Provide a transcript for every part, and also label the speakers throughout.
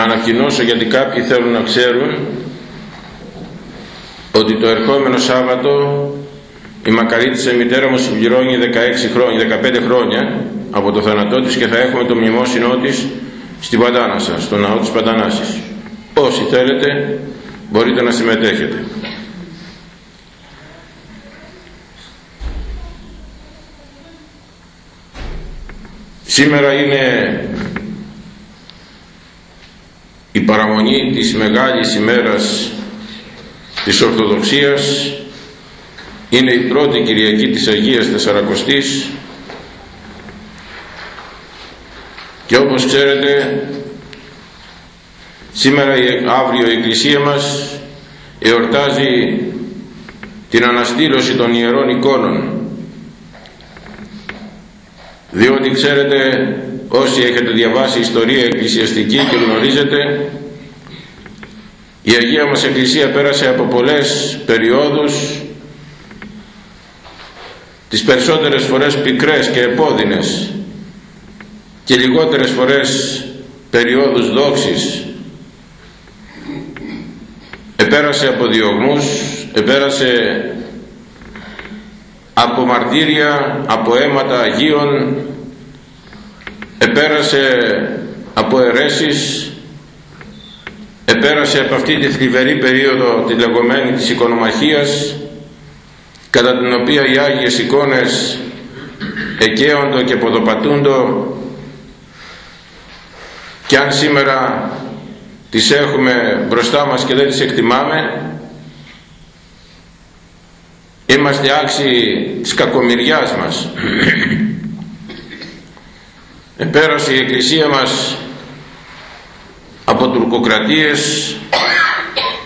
Speaker 1: να ανακοινώσω γιατί κάποιοι θέλουν να ξέρουν ότι το ερχόμενο Σάββατο η μακαρίτησα μητέρα μου συμπληρώνει 16 χρόνια, 15 χρόνια από το θάνατό της και θα έχουμε το μνημόσυνό της στην Παντάνασα, στο ναό της Παντανάσης. Όσοι θέλετε μπορείτε να συμμετέχετε. Σήμερα είναι η παραμονή της Μεγάλης ημέρας της Ορθοδοξίας είναι η πρώτη Κυριακή της Αγίας Τεσσαρακοστής. Και όπως ξέρετε σήμερα αύριο η Εκκλησία μας εορτάζει την αναστήλωση των Ιερών εικόνων. Διότι ξέρετε όσοι έχετε διαβάσει ιστορία εκκλησιαστική και γνωρίζετε η Αγία μας Εκκλησία πέρασε από πολλές περιόδους τις περισσότερες φορές πικρές και επώδυνες και λιγότερες φορές περιόδους δόξης. Επέρασε από διωγμούς επέρασε από μαρτύρια από αίματα Αγίων επέρασε από αιρέσεις επέρασε από αυτή τη θλιβερή περίοδο τη λεγόμενη της οικονομαχίας κατά την οποία οι Άγιες εικόνες εκαίοντο και ποδοπατούντο και αν σήμερα τις έχουμε μπροστά μας και δεν τις εκτιμάμε είμαστε άξιοι της κακομοιριάς μας επέρασε η Εκκλησία μας από τουρκοκρατίες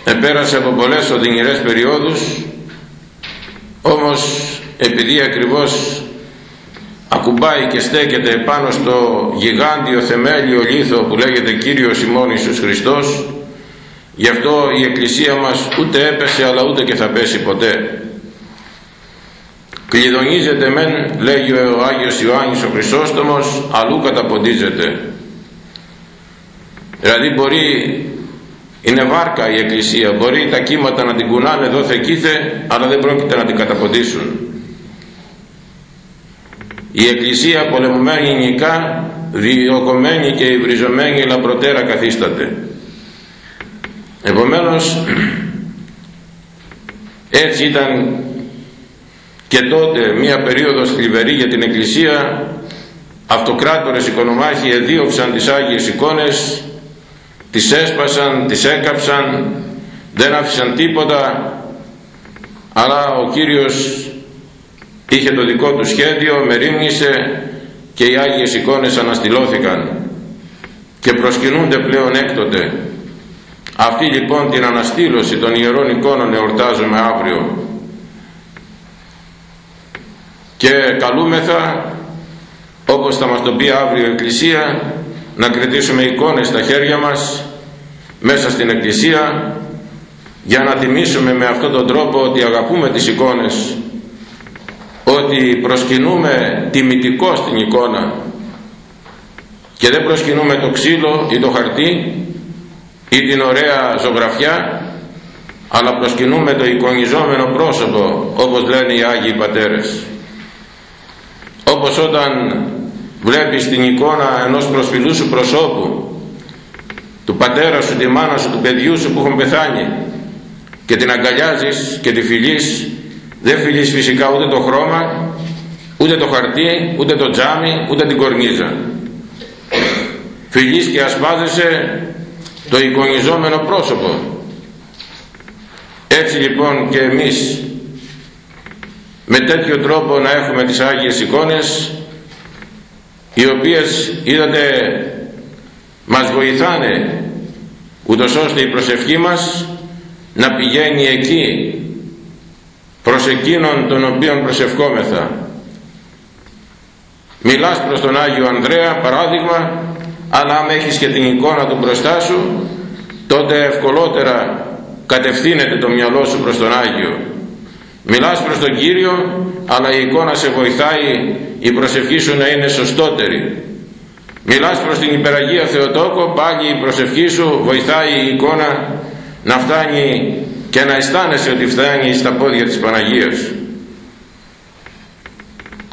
Speaker 1: επέρασε από πολλές οδυνηρές περιόδους όμως επειδή ακριβώς ακουμπάει και στέκεται πάνω στο γιγάντιο θεμέλιο λίθο που λέγεται Κύριος ημών Ιησούς Χριστός γι' αυτό η Εκκλησία μας ούτε έπεσε αλλά ούτε και θα πέσει ποτέ κλειδονίζεται μεν λέγει ο Άγιος Ιωάννης ο Χρυσόστομος αλλού καταποντίζεται. Δηλαδή μπορεί είναι βάρκα η Εκκλησία μπορεί τα κύματα να την κουνάνε δόθε κήθε αλλά δεν πρόκειται να την καταποντήσουν. Η Εκκλησία πολεμωμένη νικά διωκωμένη και υβριζωμένη λαμπροτέρα καθίσταται. Επομένως έτσι ήταν και τότε μια περίοδος θλιβερή για την Εκκλησία αυτοκράτορες οικονομάχοι εδίωξαν τις Άγιες εικόνες τις έσπασαν, τις έκαψαν δεν άφησαν τίποτα αλλά ο Κύριος είχε το δικό του σχέδιο μερίμνησε και οι Άγιες εικόνες αναστηλώθηκαν. Και προσκυνούνται πλέον έκτοτε. Αυτή λοιπόν την αναστήλωση των Ιερών εικόνων εορτάζουμε αύριο και καλούμεθα όπως θα μας το πει αύριο η Εκκλησία να κρατήσουμε εικόνες στα χέρια μας μέσα στην Εκκλησία για να θυμίσουμε με αυτόν τον τρόπο ότι αγαπούμε τις εικόνες ότι προσκυνούμε τιμητικό στην εικόνα και δεν προσκυνούμε το ξύλο ή το χαρτί ή την ωραία ζωγραφιά αλλά προσκυνούμε το εικονιζόμενο πρόσωπο όπως λένε οι Άγιοι Πατέρες όπως όταν βλέπεις την εικόνα ενός προσφυλού σου προσώπου του πατέρα σου, τη μάνα σου, του παιδιού σου που έχουν πεθάνει και την αγκαλιάζεις και τη φιλείς δεν φιλείς φυσικά ούτε το χρώμα ούτε το χαρτί, ούτε το τζάμι, ούτε την κορνίζα. Φιλείς και ασπάζεσαι το εικονιζόμενο πρόσωπο. Έτσι λοιπόν και εμείς με τέτοιο τρόπο να έχουμε τις Άγιες εικόνες οι οποίες είδατε μας βοηθάνε ούτως ώστε η προσευχή μας να πηγαίνει εκεί προς εκείνον τον οποίον προσευχόμεθα. Μιλάς προς τον Άγιο Ανδρέα παράδειγμα αλλά αν έχεις και την εικόνα του μπροστά σου τότε ευκολότερα κατευθύνεται το μυαλό σου προς τον Άγιο μιλάς προς τον Κύριο αλλά η εικόνα σε βοηθάει η προσευχή σου να είναι σωστότερη Μιλάς προς την υπεραγία Θεοτόκο, πάλι η προσευχή σου βοηθάει η εικόνα να φτάνει και να αισθάνεσαι ότι φτάνει στα πόδια της Παναγίας.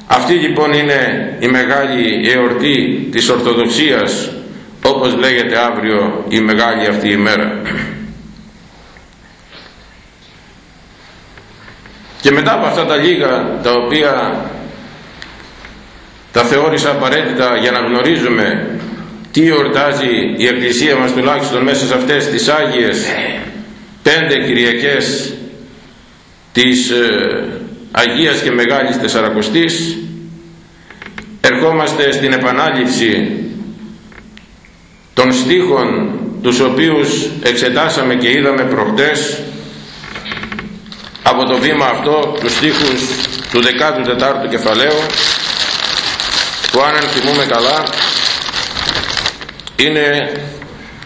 Speaker 1: Αυτή λοιπόν είναι η μεγάλη εορτή της Ορθοδοξίας όπως λέγεται αύριο η μεγάλη αυτή ημέρα. Και μετά από αυτά τα λίγα τα οποία τα θεώρησα απαραίτητα για να γνωρίζουμε τι εορτάζει η Εκκλησία μας τουλάχιστον μέσα σε αυτές τις Άγιες πέντε Κυριακές της ε, Αγίας και Μεγάλης Τεσσαρακοστής ερχόμαστε στην επανάληψη των στίχων τους οποίους εξετάσαμε και είδαμε προχτές από το βήμα αυτό τους στίχους του 14ου κεφαλαίου που αν θυμούμε καλά είναι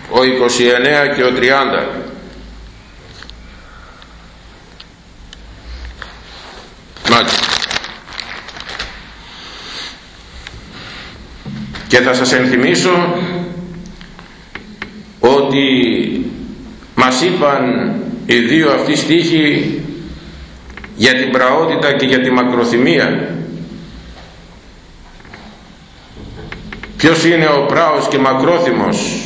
Speaker 1: ο 29 και ο 30 Μάλιστα. Και θα σας ενθυμίσω ότι μας είπαν οι δύο αυτοί στίχοι για την πραότητα και για τη μακροθυμία. Ποιος είναι ο πράος και μακρόθυμος;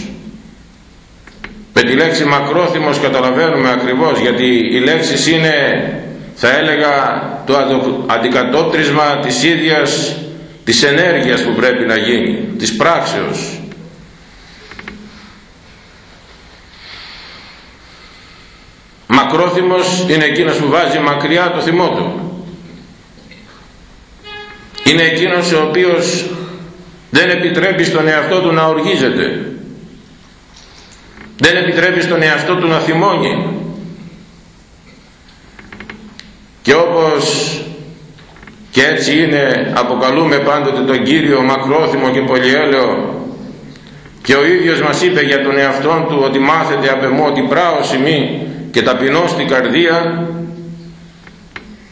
Speaker 1: Με τη λέξη μακρόθυμος καταλαβαίνουμε ακριβώς γιατί οι λέξεις είναι θα έλεγα το αντικατόπτρισμα της ίδιας της ενέργειας που πρέπει να γίνει της πράξεως μακρόθυμος είναι εκείνος που βάζει μακριά το θυμό του. Είναι εκείνος ο οποίος δεν επιτρέπει στον εαυτό του να οργίζεται. Δεν επιτρέπει στον εαυτό του να θυμώνει. Και όπως και έτσι είναι αποκαλούμε πάντοτε τον Κύριο μακρόθυμο και πολυέλαιο και ο ίδιος μας είπε για τον εαυτό του ότι μάθετε απ' εμώ ότι πράω μη και ταπεινώ στην καρδία.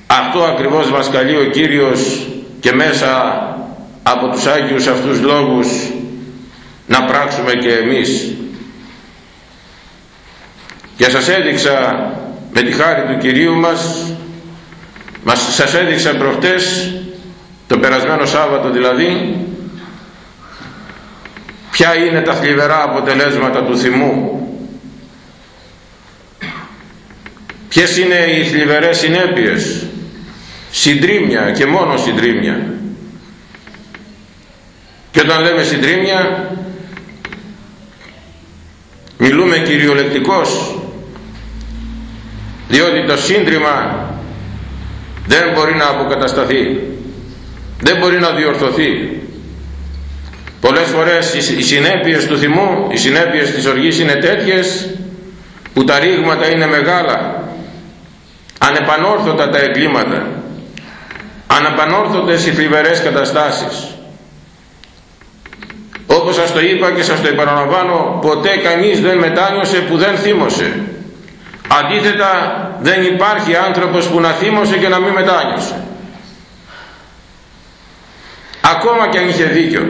Speaker 1: Αυτό ακριβώς μας καλεί ο Κύριος και μέσα από τους Άγιους αυτούς λόγους να πράξουμε και εμείς. Και σας έδειξα με τη χάρη του Κυρίου μας μας σας έδειξα προχτές το περασμένο Σάββατο δηλαδή ποια είναι τα θλιβερά αποτελέσματα του θυμού ποιες είναι οι θλιβερές συνέπειες; Συντρίμια και μόνο συντρίμια. Και όταν λέμε συντρίμια μιλούμε κυριολεκτικώς διότι το σύντριμα δεν μπορεί να αποκατασταθεί δεν μπορεί να διορθωθεί. Πολλές φορές οι συνέπειες του θυμού οι συνέπειες της οργής είναι τέτοιες που τα ρήγματα είναι μεγάλα ανεπανόρθωτα τα εγκλήματα. Ανεπανόρθωτες οι θλιβερές καταστάσεις. Όπως σας το είπα και σας το επαναλαμβάνω ποτέ κανείς δεν μετάνιωσε που δεν θύμωσε. Αντίθετα δεν υπάρχει άνθρωπος που να θύμωσε και να μην μετάνιωσε. Ακόμα και αν είχε δίκιο.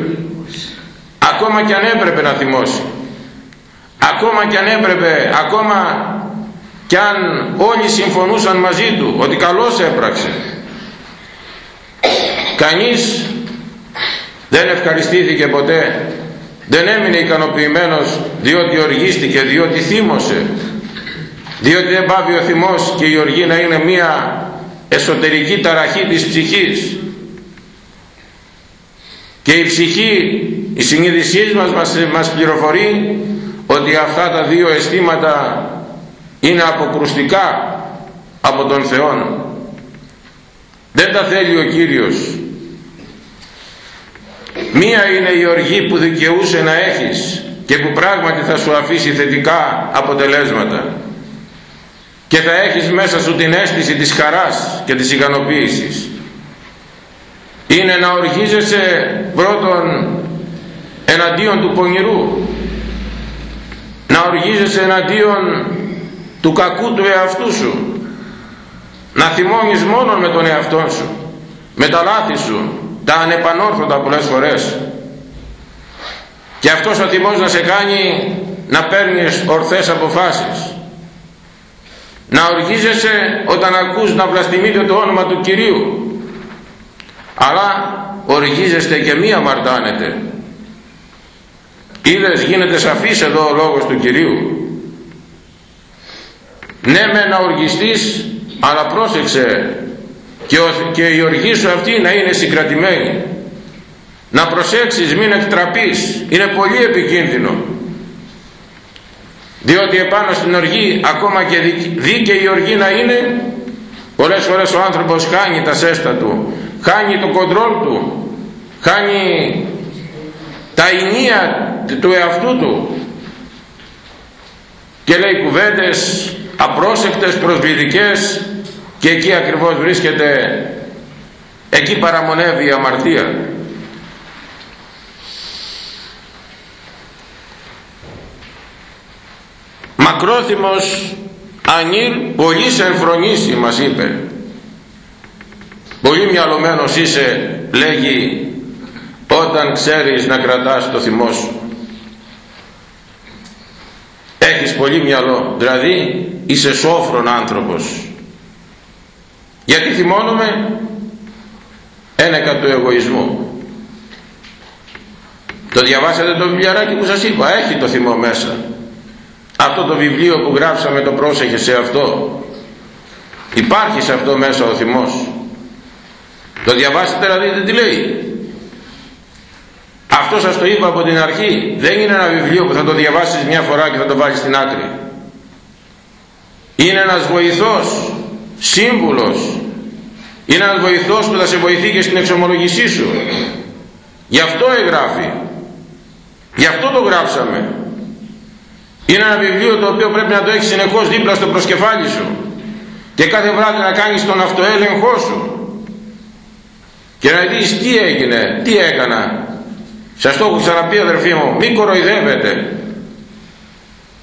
Speaker 1: Ακόμα και αν έπρεπε να θυμώσει. Ακόμα και αν έπρεπε ακόμα και αν όλοι συμφωνούσαν μαζί του ότι καλώς έπραξε κανείς δεν ευχαριστήθηκε ποτέ δεν έμεινε ικανοποιημένος διότι οργίστηκε διότι θύμωσε διότι δεν πάβει ο θυμός και η οργή να είναι μία εσωτερική ταραχή της ψυχής. Και η ψυχή η συνείδησής μας, μας μας πληροφορεί ότι αυτά τα δύο αισθήματα είναι αποκρουστικά από τον Θεό δεν τα θέλει ο Κύριος. Μία είναι η οργή που δικαιούσε να έχεις και που πράγματι θα σου αφήσει θετικά αποτελέσματα. Και θα έχεις μέσα σου την αίσθηση της χαράς και της ικανοποίησης. Είναι να οργίζεσαι πρώτον εναντίον του πονηρού. Να οργίζεσαι εναντίον του κακού του εαυτού σου. Να θυμώνεις μόνο με τον εαυτό σου. Με τα λάθη σου τα ανεπανόρθωτα πολλές φορές. Και αυτός ο θυμός να σε κάνει να παίρνεις ορθές αποφάσεις. Να οργίζεσαι όταν ακούς να βλαστημείτε το όνομα του Κυρίου. Αλλά οργίζεστε και μία μαρτάνετε είδες γίνεται σαφής εδώ ο λόγος του Κυρίου ναι με να οργιστείς αλλά πρόσεξε και, και η οργή σου αυτή να είναι συγκρατημένη. Να προσέξεις μην εκτραπείς. Είναι πολύ επικίνδυνο. Διότι επάνω στην οργή ακόμα και δίκαιη οργή να είναι πολλές φορές ο άνθρωπος χάνει τα σέστα του χάνει το κοντρόλ του χάνει τα ενία του εαυτού του. Και λέει κουβέντες απρόσεκτες, προσβλητικές και εκεί ακριβώς βρίσκεται εκεί παραμονεύει η αμαρτία. Μακρόθυμος ανήρ πολύ σε εμφρονήσει μας είπε. Πολύ μυαλωμένος είσαι λέγει όταν ξέρεις να κρατάς το θυμό σου. Έχεις πολύ μυαλό δηλαδή είσαι σόφρον άνθρωπος. Γιατί θυμώνουμε ένεκα του εγωισμού. Το διαβάσατε το βιβλιαράκι που σας είπα. Έχει το θυμό μέσα. Αυτό το βιβλίο που γράψαμε το πρόσεχε σε αυτό. Υπάρχει σε αυτό μέσα ο θυμός. Το διαβάσετε να δείτε τι λέει. Αυτό σας το είπα από την αρχή. Δεν είναι ένα βιβλίο που θα το διαβάσεις μια φορά και θα το βάλεις στην άκρη είναι ένας βοηθός σύμβουλος. Είναι ένας βοηθός που θα σε βοηθεί και στην εξομολογησή σου. Γι' αυτό εγγράφει. Γι' αυτό το γράψαμε. Είναι ένα βιβλίο το οποίο πρέπει να το έχεις συνεχώς δίπλα στο προσκεφάλι σου. Και κάθε βράδυ να κάνεις τον αυτοέλεγχό σου. Και να δεις τι έγινε, τι έκανα. Σας το έχω ξαναπεί αδερφοί μου μην κοροϊδεύετε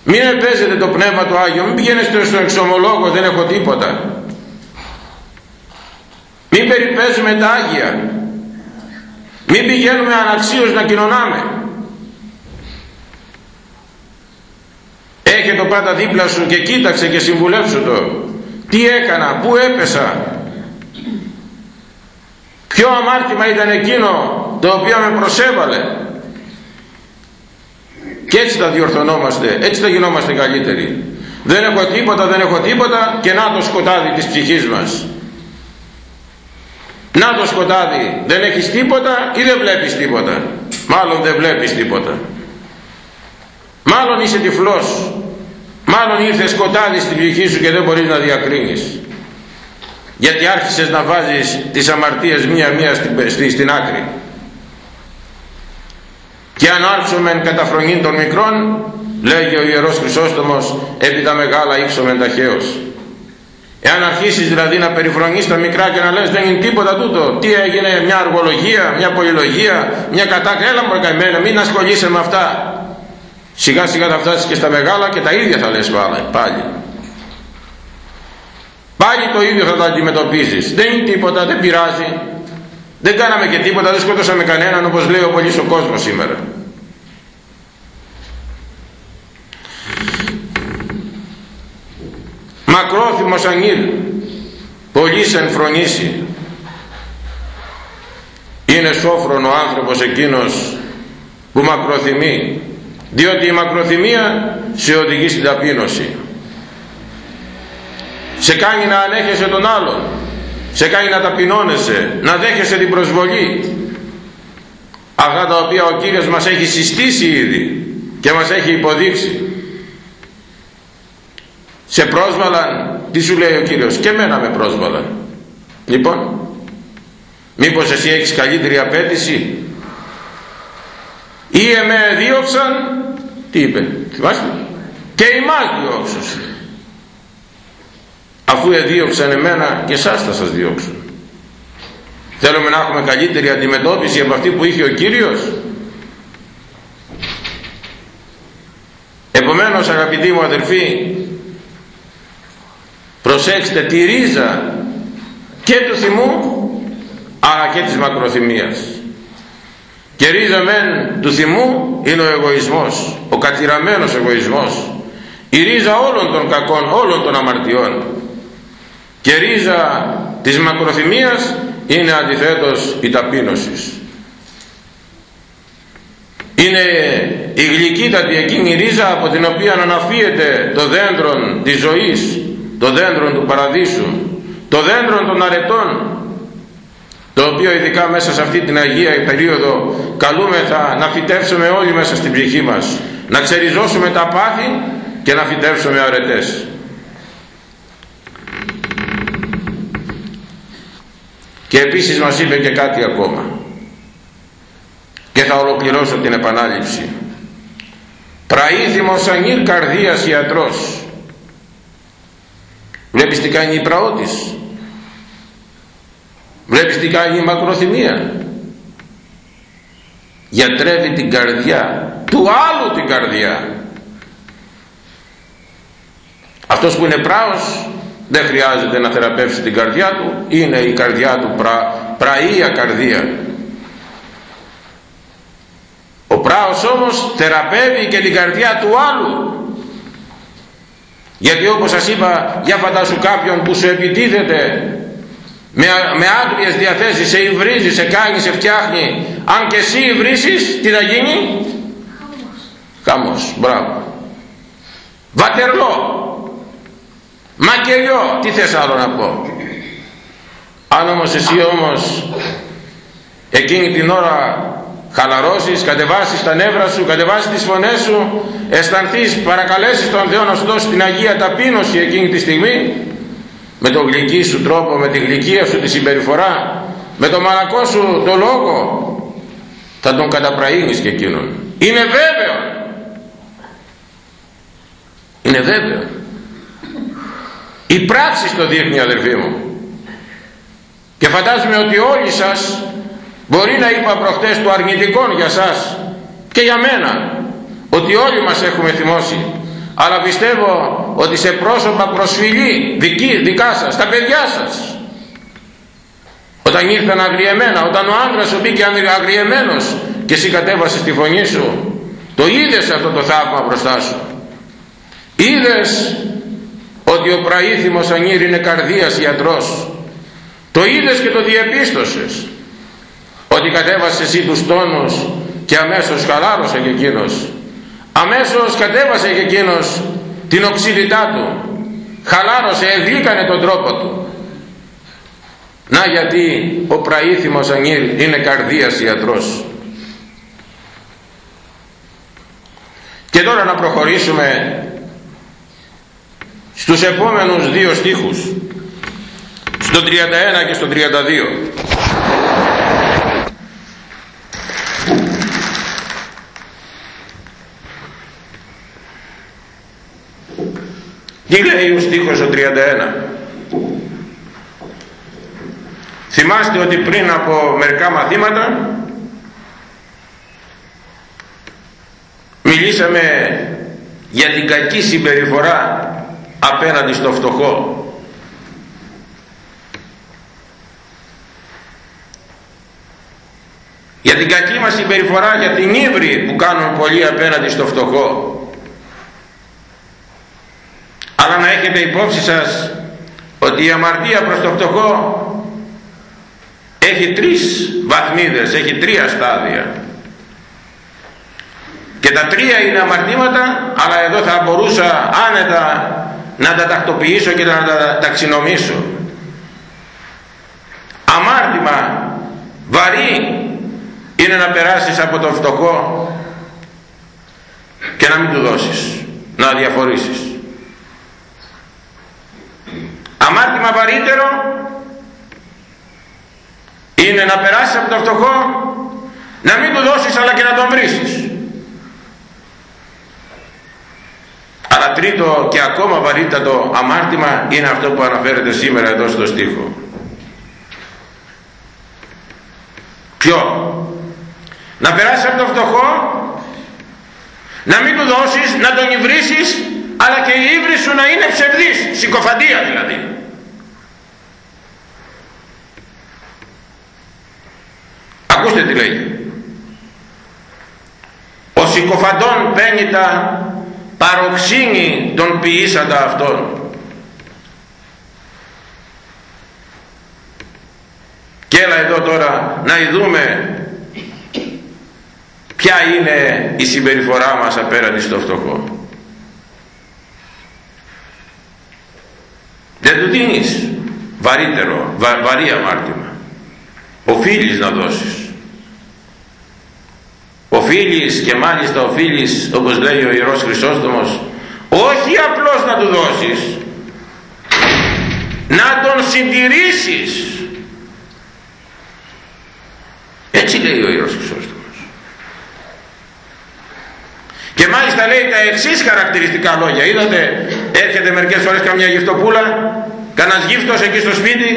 Speaker 1: μην επέζετε το Πνεύμα του Άγιο μην πηγαίνετε στον εξομολόγο δεν έχω τίποτα. Μην περιπέζουμε τα Άγια. Μην πηγαίνουμε αναξίως να κοινωνάμε. Έχε το πάντα δίπλα σου και κοίταξε και συμβουλεύσου το. Τι έκανα, πού έπεσα. Ποιο αμάρτημα ήταν εκείνο το οποίο με προσέβαλε και έτσι θα διορθωνόμαστε έτσι θα γινόμαστε καλύτεροι. Δεν έχω τίποτα, δεν έχω τίποτα και να το σκοτάδι της ψυχής μας. Να το σκοτάδι. Δεν έχεις τίποτα ή δεν βλέπεις τίποτα. Μάλλον δεν βλέπεις τίποτα. Μάλλον είσαι τυφλός. Μάλλον ήρθες σκοτάδι στην ψυχή σου και δεν μπορείς να διακρίνεις. Γιατί άρχισες να βάζεις τις αμαρτίες μία-μία στην, στην άκρη και αν άρχισομεν καταφρονήν των μικρών λέγει ο Ιερός Χρυσόστομος επί τα μεγάλα ύψομεν ταχαίως εάν αρχίσεις δηλαδή να περιφρονείς τα μικρά και να λες δεν είναι τίποτα τούτο. Τι έγινε μια αργολογία, μια πολυλογία μια κατάκριση, έλα μου καημένα μην ασχολείσαι με αυτά σιγά σιγά θα φτάσεις και στα μεγάλα και τα ίδια θα λες πάλι. Πάλι το ίδιο θα τα αντιμετωπίζεις. Δεν είναι τίποτα, δεν πειράζει δεν κάναμε και τίποτα, δεν σκότωσαμε κανέναν όπως λέει ο πολύς ο κόσμος σήμερα. Μακρόθυμος ανήλ πολύς σε φρονήσει είναι σόφρον ο άνθρωπος εκείνος που μακροθυμεί διότι η μακροθυμία σε οδηγεί στην ταπείνωση. Σε κάνει να ανέχεσαι τον άλλον σε κάνει να ταπεινώνεσαι να δέχεσαι την προσβολή. Αυτά τα οποία ο Κύριος μας έχει συστήσει ήδη και μας έχει υποδείξει. Σε πρόσβαλαν τι σου λέει ο Κύριος και μένα με πρόσβαλαν. Λοιπόν μήπως εσύ έχεις καλύτερη απέτηση; Ή εμέ δίωξαν τι είπε θυμάστε και εμάς διώξουσαν αφού εδίωξαν εμένα και εσάς θα σας διώξουν. Θέλουμε να έχουμε καλύτερη αντιμετώπιση από αυτή που είχε ο Κύριος. Επομένως αγαπητοί μου αδερφοί προσέξτε τη ρίζα και του θυμού αλλά και της μακροθυμίας. Και ρίζα μεν του θυμού είναι ο εγωισμός ο κατηραμένος εγωισμός. Η ρίζα όλων των κακών όλων των αμαρτιών και ρίζα της μακροθυμίας είναι αντιθέτως η ταπείνωσης. Είναι η γλυκύτατη εκείνη ρίζα από την οποία αναφύεται το δέντρο της ζωής το δέντρο του παραδείσου το δέντρο των αρετών το οποίο ειδικά μέσα σε αυτή την Αγία περίοδο καλούμεθα να φυτέψουμε όλοι μέσα στην ψυχή μας να ξεριζώσουμε τα πάθη και να φυτέψουμε αρετές και επίσης μας είπε και κάτι ακόμα. Και θα ολοκληρώσω την επανάληψη. Πραήθημος ανήρ καρδίας ιατρός. Βλέπεις τι κάνει η πραότης βλέπεις τι κάνει η μακροθυμία. Γιατρεύει την καρδιά του άλλου την καρδιά. Αυτός που είναι πράος δεν χρειάζεται να θεραπεύσει την καρδιά του. Είναι η καρδιά του πρα, πραΐα καρδία. Ο πράος όμως θεραπεύει και την καρδιά του άλλου. Γιατί όπως σας είπα για φαντάσου κάποιον που σου επιτίθεται με, με άγριες διαθέσεις σε υβρίζει, σε κάνει, σε φτιάχνει. Αν και εσύ υβρίζεις τι θα γίνει; Χαμός, μπράβο. Βατερλό μακελιό τι θες άλλο να πω; Αν όμως εσύ όμως εκείνη την ώρα χαλαρώσεις, κατεβάσεις τα νεύρα σου, κατεβάσεις τις φωνές σου, αισθανθείς, παρακαλέσεις τον Θεό να σου δώσει την Αγία ταπείνωση εκείνη τη στιγμή, με τον γλυκή σου τρόπο, με τη γλυκία σου τη συμπεριφορά, με τον μαλακό σου το λόγο, θα τον καταπραίνεις και εκείνον. Είναι βέβαιο. Είναι βέβαιο. Η πράξη το δείχνει αδερφοί μου. Και φαντάζομαι ότι όλοι σας Μπορεί να είπα προχτές του αρνητικών για σας και για μένα ότι όλοι μας έχουμε θυμώσει αλλά πιστεύω ότι σε πρόσωπα προσφυλή δική, δικά σας, τα παιδιά σας όταν ήρθαν αγριεμένα, όταν ο άντρας σου μπήκε αγριεμένος και εσύ κατέβασες τη φωνή σου το είδες αυτό το θαύμα μπροστά σου είδες ότι ο πραήθημος ανήρ είναι καρδίας ιατρός το είδες και το διεπίστωσες ότι κατέβασε εσύ τους τόνους και αμέσως χαλάρωσε και εκείνος. Αμέσως κατέβασε και εκείνος την οξύδητά του. Χαλάρωσε, εγλίκανε τον τρόπο του. Να γιατί ο πραήθημος Ανήλ είναι καρδίας ιατρός και τώρα να προχωρήσουμε στους επόμενους δύο στίχους στο 31 και στο 32 Τι λέει ο στίχος ο 31. Θυμάστε ότι πριν από μερικά μαθήματα μιλήσαμε για την κακή συμπεριφορά απέναντι στο φτωχό. Για την κακή μας συμπεριφορά, για την ύβρη που κάνουν πολλοί απέναντι στο φτωχό αλλά να έχετε υπόψη σας ότι η αμαρτία προς το φτωχό έχει τρεις βαθμίδες, έχει τρία στάδια και τα τρία είναι αμαρτήματα αλλά εδώ θα μπορούσα άνετα να τα τακτοποιήσω και να τα ταξινομήσω. Αμάρτημα βαρύ είναι να περάσεις από τον φτωχό και να μην του δώσεις να διαφορήσεις. Αμάρτημα βαρύτερο είναι να περάσεις από το φτωχό να μην του δώσεις αλλά και να τον βρίσεις αλλά τρίτο και ακόμα βαρύτατο αμάρτημα είναι αυτό που αναφέρεται σήμερα εδώ στο στίχο. Ποιο; Να περάσεις από το φτωχό να μην του δώσεις να τον υβρίσεις αλλά και η ύβρη σου να είναι ψευδής συκοφαντία δηλαδή. Ακούστε τι λέει. Συκοφαντών πένιτα παροξύνει τον ποιήσαντα αυτόν. Και έλα εδώ τώρα να ειδούμε ποια είναι η συμπεριφορά μας απέναντι στο φτωχό. Δεν του δίνεις βαρύτερο, βα, βαρύ αμάρτημα. Οφείλεις να δώσεις οφείλεις και μάλιστα οφείλεις όπως λέει ο Ιερός Χρυσόστομος όχι απλώς να του δώσεις να τον συντηρήσεις. Έτσι λέει ο Ιερός Χρυσόστομος. Και μάλιστα λέει τα εξής χαρακτηριστικά λόγια. Είδατε έρχεται μερικές φορές καμιά γυφτοπούλα κανένας γύφτος εκεί στο σπίτι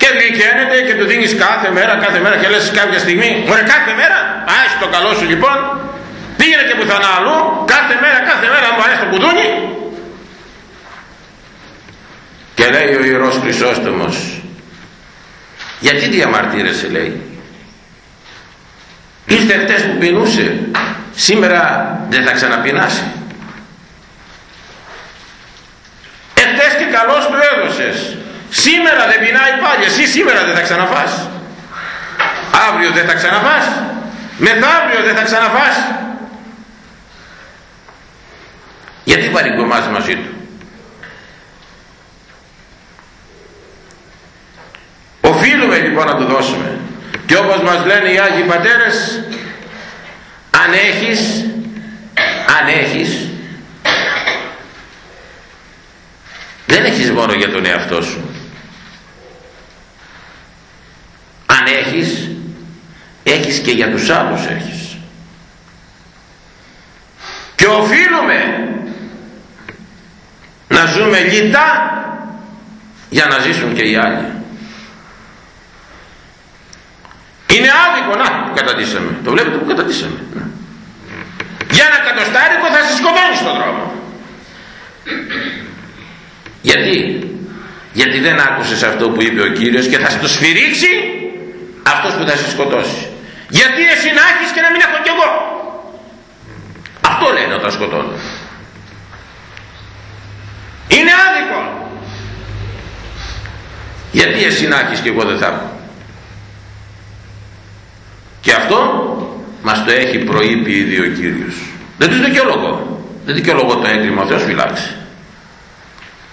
Speaker 1: και δικαίνεται και του δίνεις κάθε μέρα, κάθε μέρα και λες κάποια στιγμή, μωρέ κάθε μέρα, άσε το καλό σου λοιπόν, πήγαινε και πουθενά αλλού, κάθε μέρα, κάθε μέρα μου αρέσει το κουδούνι. Και λέει ο Ιερός Χρυσόστομος, γιατί διαμαρτύρεσαι λέει. Ήρθε χτες που πεινούσε, σήμερα δεν θα ξαναπεινάσει. Εχθές και καλώς του έδωσες, Σήμερα δεν πεινάει πάλι, εσύ σήμερα δεν θα ξαναφάς. Αύριο δεν θα ξαναφάς. Μεθαύριο δεν θα ξαναφάς. Γιατί παρικομάς μαζί του; Οφείλουμε λοιπόν να του δώσουμε. Και όπως μας λένε οι Άγιοι Πατέρες, αν έχεις, αν έχεις, δεν έχεις μόνο για τον εαυτό σου. Αν έχεις έχεις και για τους άλλους έχεις. Και οφείλουμε να ζούμε λιτά για να ζήσουν και οι άλλοι. Είναι άδικο να που κατατήσαμε το βλέπετε που κατατήσαμε για ένα κατοστάρικο θα σε σκοτώνει στον δρόμο. Γιατί; Γιατί δεν άκουσες αυτό που είπε ο Κύριος και θα στο σφυρίξει αυτός που θα σε σκοτώσει. Γιατί εσύ να έχεις και να μην έχω κι εγώ. Αυτό λένε όταν σκοτώνουν. Είναι άδικο. Γιατί εσύ να έχεις και εγώ δεν θα έχω. Και αυτό μας το έχει προείπει ήδη ο Κύριος. Δεν τους δικαιολογώ. Δεν δικαιολογώ το έγκλημα ο Θεός φυλάξει.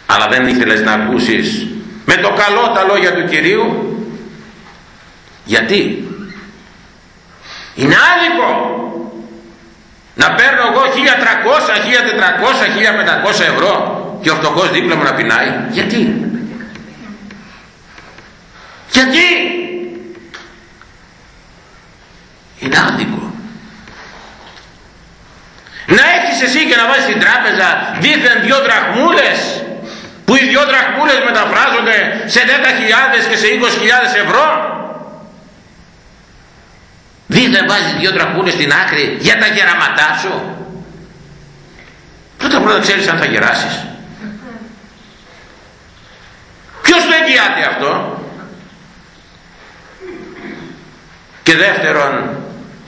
Speaker 1: Αλλά δεν ήθελες να ακούσεις με το καλό τα λόγια του Κυρίου γιατί; Είναι άδικο να παίρνω εγώ 1300, 1400, 1500 ευρώ και ο φτωχός δίπλα μου να πεινάει. Γιατί; Γιατί; Είναι άδικο. Να έχεις εσύ και να βάζεις στην τράπεζα δίθεν δυο δραχμούλες που οι δυο δραχμούλες μεταφράζονται σε 10.000 και σε 20.000 ευρώ; Δεις δεν βάζεις δυο τραχούλες στην άκρη για τα γεραματά σου. Πρώτα πρώτα ξέρεις αν θα γεράσεις. Ποιος το εγγυάται αυτό; Και δεύτερον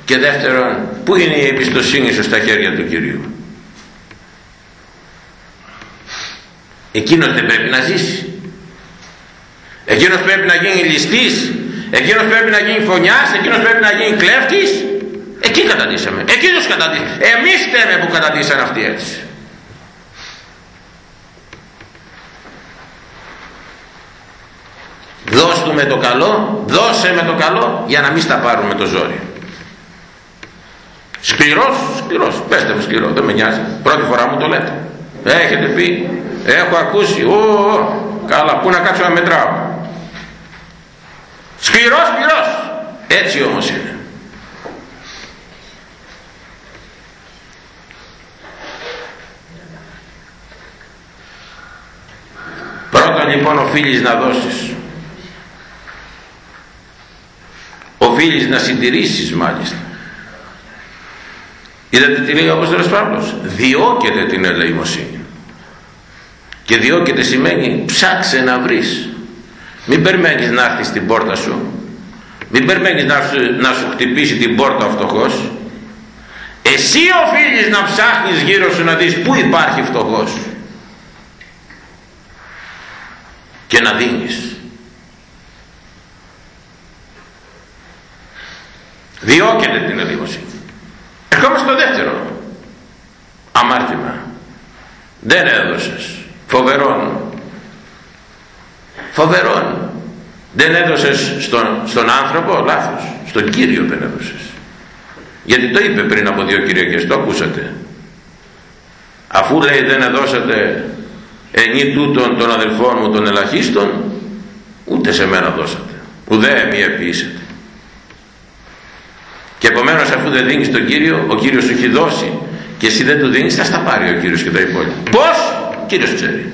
Speaker 1: και δεύτερον πού είναι η εμπιστοσύνη σου στα χέρια του Κυρίου; Εκείνος δεν πρέπει να ζήσει. Εκείνος πρέπει να γίνει ληστής εκείνος πρέπει να γίνει φωνιάς εκείνος πρέπει να γίνει κλέφτης. Εκεί καταντήσαμε εκείνος καταντήσαμε εμείς θέμε που καταντήσαν αυτοί έτσι. Δώσ' του με το καλό δώσε με το καλό για να μην στα πάρουμε το ζόρι. Σκληρός σκληρός. Πέστε μου σκληρό δεν με νοιάζει. Πρώτη φορά μου το λέτε. Έχετε πει. Έχω ακούσει. Ου, καλά πού να κάτσω να μετράω Σκληρός, σκληρός. Έτσι όμως είναι. Πρώτα λοιπόν οφείλεις να δώσεις. Οφείλεις να συντηρήσεις μάλιστα. Είδατε τι λέει ο Απόστολος Παύλος; Διώκεται την ελεημοσύνη. Και διώκεται σημαίνει ψάξε να βρεις μην περιμένεις να έρθεις στην πόρτα σου. Μην περιμένεις να σου, να σου χτυπήσει την πόρτα ο φτωχός. Εσύ οφείλεις να ψάχνεις γύρω σου να δεις πού υπάρχει φτωχός. Και να δίνεις. Διώκεται την ελεημοσύνη ερχόμαστε στο δεύτερο. Αμάρτημα. Δεν έδωσες. Φοβερόν φοβερόν. Δεν έδωσες στον, στον άνθρωπο λάθος. Στον Κύριο δεν έδωσες γιατί το είπε πριν από δύο Κυριακές το ακούσατε. Αφού λέει δεν έδωσατε ενή τούτων των αδελφών μου των ελαχίστων ούτε σε μένα δώσατε ουδέ μη επίσετε και επομένως αφού δεν δίνεις τον Κύριο ο Κύριος σου έχει δώσει και εσύ δεν του δίνεις θα στα πάρει ο Κύριος και τα υπόλοιπα. Πως ο Κύριος ξέρει.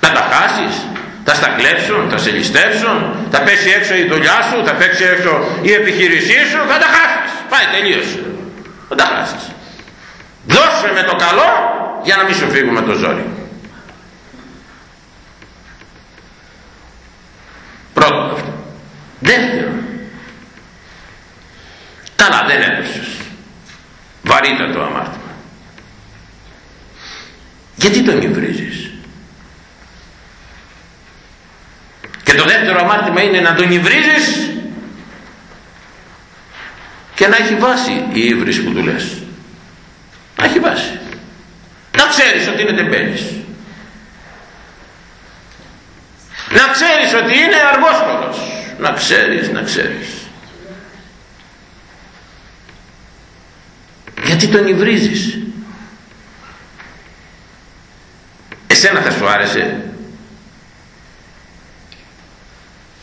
Speaker 1: Θα τα χάσεις; Θα στα κλέψουν, θα σε ληστεύσουν θα πέσει έξω η δουλειά σου θα πέσει έξω η επιχείρησή σου θα τα χάσεις. Πάει τελείωσε. Θα τα χάσεις. Δώσε με το καλό για να μην σου φύγουμε το ζόρι. Πρώτο αυτό. Δεύτερο. Καλά δεν έδωσες βαρύτατο αμάρτημα. Γιατί τον υβρίζεις; Και το δεύτερο αμάρτημα είναι να τον υβρίζεις και να έχει βάση η ύβρις που του λες. Να έχει βάση. Να ξέρεις ότι είναι τεμπέλης. Να ξέρεις ότι είναι αργόσπορος να ξέρεις, να ξέρεις. Γιατί τον υβρίζεις; Εσένα θα σου άρεσε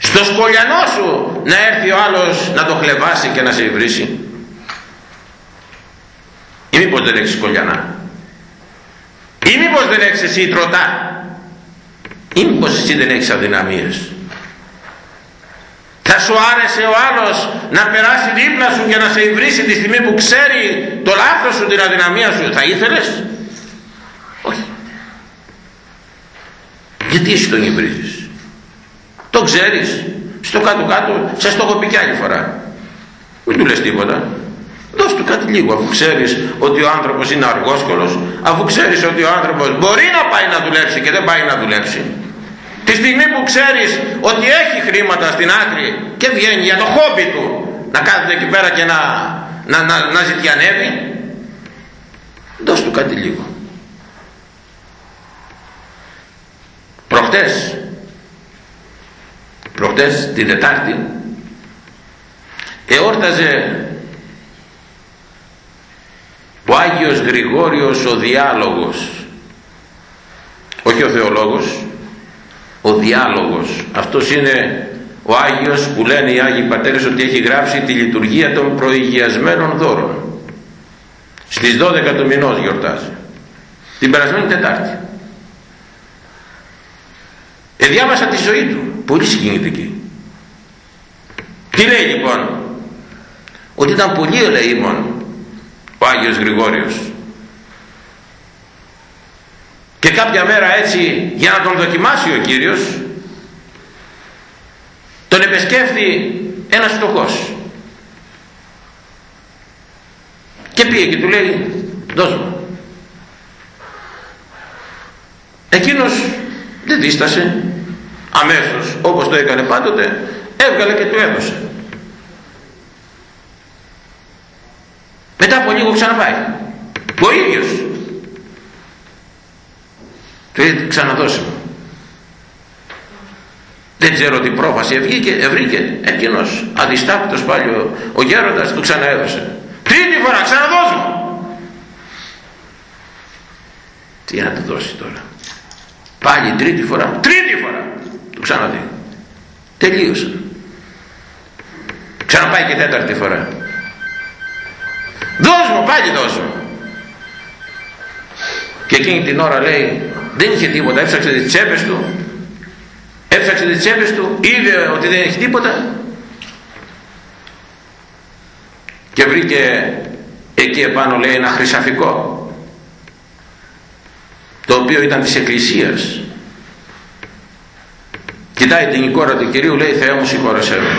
Speaker 1: στο σκολιανό σου να έρθει ο άλλος να το χλεβάσει και να σε υβρίσει. Ή μήπως δεν έχεις σκολιανά ή μήπως δεν έχεις εσύ τροτά. Ή μήπως εσύ δεν έχεις αδυναμίες. Θα σου άρεσε ο άλλος να περάσει δίπλα σου και να σε υβρίσει τη στιγμή που ξέρει το λάθος σου, την αδυναμία σου. Θα ήθελες; Όχι. Γιατί εσύ τον υβρίζεις; Το ξέρεις. Στο κάτω κάτω σας το έχω πει κι άλλη φορά. Μην του λες τίποτα. Δώσ' του κάτι λίγο αφού ξέρεις ότι ο άνθρωπος είναι αργόσκολος αφού ξέρεις ότι ο άνθρωπος μπορεί να πάει να δουλέψει και δεν πάει να δουλέψει. Τη στιγμή που ξέρεις ότι έχει χρήματα στην άκρη και βγαίνει για το χόμπι του να κάθεται εκεί πέρα και να, να, να, να ζητιανεύει δώσ' του κάτι λίγο. Προχτές προχτές την Τετάρτη εόρταζε ο Άγιος Γρηγόριος ο Διάλογος. Όχι ο Θεολόγος ο διάλογος. Αυτός είναι ο Άγιος που λένε οι Άγιοι Πατέρες ότι έχει γράψει τη λειτουργία των προηγιασμένων δώρων. Στις 12 του μηνός γιορτάζει. Την περασμένη Τετάρτη. Εδιάβασα τη ζωή του πολύ συγκινητική. Τι λέει λοιπόν; Ότι ήταν πολύ ελεήμων ο Άγιος Γρηγόριος. Και κάποια μέρα έτσι για να τον δοκιμάσει ο Κύριος τον επεσκέφθη ένας φτωχός. Και πήγε και του λέει δώσ' μου εκείνος δεν δίστασε αμέσως όπως το έκανε πάντοτε έβγαλε και του έδωσε. Μετά από λίγο ξαναπάει. Ο ίδιος. Του λέει ξαναδώσε. Μου δεν ξέρω τι πρόφαση ευγήκε, ευρήκε εκείνος αδιστάκτος πάλι ο, ο γέροντας του ξαναέδωσε. Τρίτη φορά ξαναδώσε μου! Τι να του δώσει τώρα. Πάλι τρίτη φορά τρίτη φορά. του ξαναδεί. Τελείωσε. Ξαναπάει και τέταρτη φορά. Δώσ' μου πάλι δώσ' μου. Και εκείνη την ώρα λέει δεν είχε τίποτα. Έψαξε τις τσέπες του. Έψαξε τις τσέπες του είδε ότι δεν έχει τίποτα. Και βρήκε εκεί επάνω λέει ένα χρυσαφικό το οποίο ήταν της εκκλησίας κοιτάει την εικόνα του Κυρίου λέει Θεέ μου συγχώρεσέ με.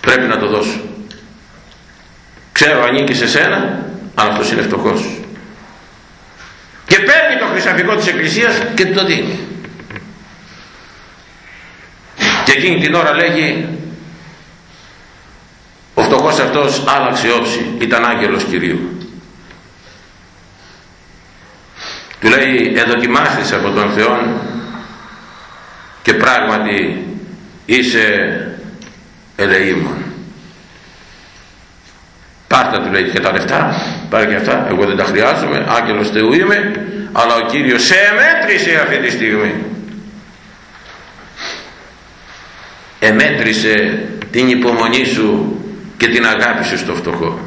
Speaker 1: Πρέπει να το δώσω. Ξέρω ανήκεις σε σένα αλλά αυτός είναι φτωχός και παίρνει το χρυσαφικό της εκκλησίας και του το δίνει. Και εκείνη την ώρα λέγει ο φτωχός αυτός άλλαξε όψη ήταν άγγελος Κυρίου του λέει εδοκιμάστης από τον Θεό και πράγματι είσαι ελεήμων. Πάρτα του λέει και τα λεφτά. Πάρε και αυτά. Εγώ δεν τα χρειάζομαι. Άγγελος Θεού είμαι. Αλλά ο Κύριος σε εμέτρησε αυτή τη στιγμή. Εμέτρησε την υπομονή σου και την αγάπη σου στο φτωχό.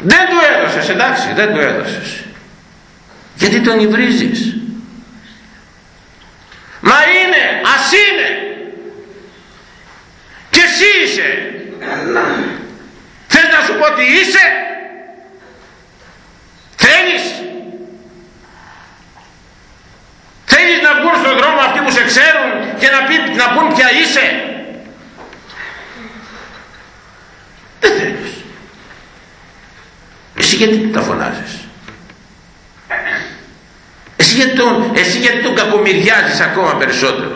Speaker 1: Δεν του έδωσες εντάξει δεν του έδωσες. Γιατί τον υβρίζεις; Μα είναι ας είναι. Και εσύ είσαι. Θες να σου πω τι είσαι. Θέλεις. Θέλεις να βγουν στον δρόμο αυτοί που σε ξέρουν και να, πει, να πούν ποια είσαι. Δεν θέλεις. Εσύ γιατί τα φωνάζεις εσύ γιατί τον, εσύ γιατί τον κακομυριάζεις ακόμα περισσότερο;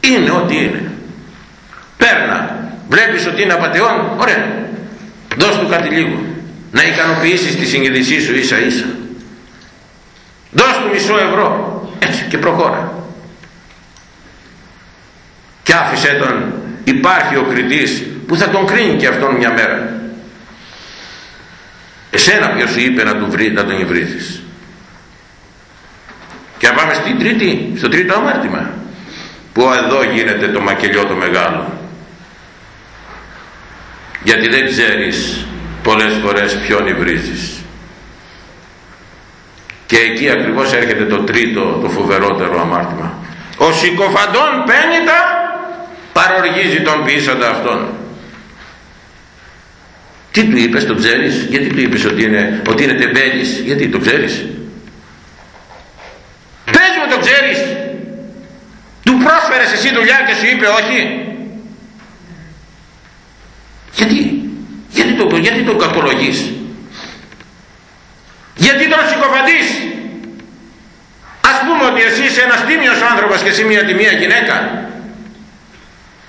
Speaker 1: Είναι ό,τι είναι Πέρνα. Βλέπεις ότι είναι απατεών. Ωραία. Δώσ' του κάτι λίγο. Να ικανοποιήσεις τη συνειδησή σου ίσα ίσα. Δώσ' του μισό ευρώ. Έτσι και προχώρα. Και άφησε τον. Υπάρχει ο κριτής που θα τον κρίνει και αυτόν μια μέρα. Εσένα ποιος σου είπε να, του βρει, να τον υβρίζεις; Και να πάμε στην τρίτη, στο τρίτο αμάρτημα. Που εδώ γίνεται το μακελιό το μεγάλο. Γιατί δεν ξέρεις πολλές φορές ποιον υβρίζεις. Και εκεί ακριβώς έρχεται το τρίτο το φοβερότερο αμάρτημα. Ο συκοφαντών πένιτα παροργίζει τον πίσαντα αυτόν. Τι του είπες το ξέρεις; Γιατί του είπες ότι είναι, ότι είναι τεμπέλης; Γιατί το ξέρεις; πες μου το ξέρεις του πρόσφερες εσύ δουλειά και σου είπε όχι γιατί, γιατί το, γιατί το κακολογείς; Γιατί τον συκοφαντείς; Ας πούμε ότι εσύ είσαι ένας τίμιος άνθρωπος και εσύ μια τιμία γυναίκα.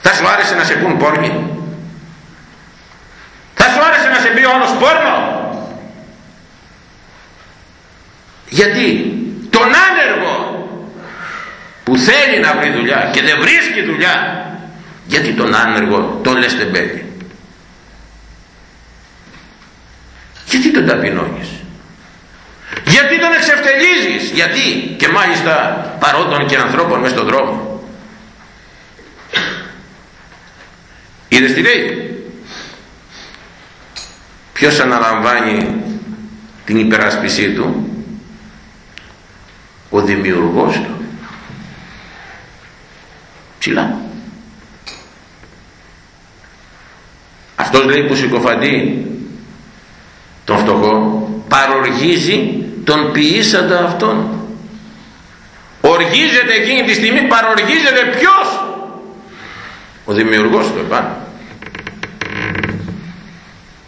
Speaker 1: Θα σου άρεσε να σε πούν πόρνοι. Θα σου άρεσε να σε πει όλος πόρνο. Γιατί τον άνεργο που θέλει να βρει δουλειά και δεν βρίσκει δουλειά γιατί τον άνεργο τον λες τεμπέλη γιατί τον ταπεινώνεις; Γιατί τον εξευτελίζεις; Γιατί; Και μάλιστα παρόντων και ανθρώπων μες στον δρόμο. Είδες τι λέει; Ποιος αναλαμβάνει την υπεράσπισή του; Ο δημιουργός του ψηλά. Αυτός λέει που συκοφαντεί τον φτωχό παροργίζει τον ποιήσαντα αυτόν. Οργίζεται εκείνη τη στιγμή παροργίζεται ποιος; Ο δημιουργός του επάνω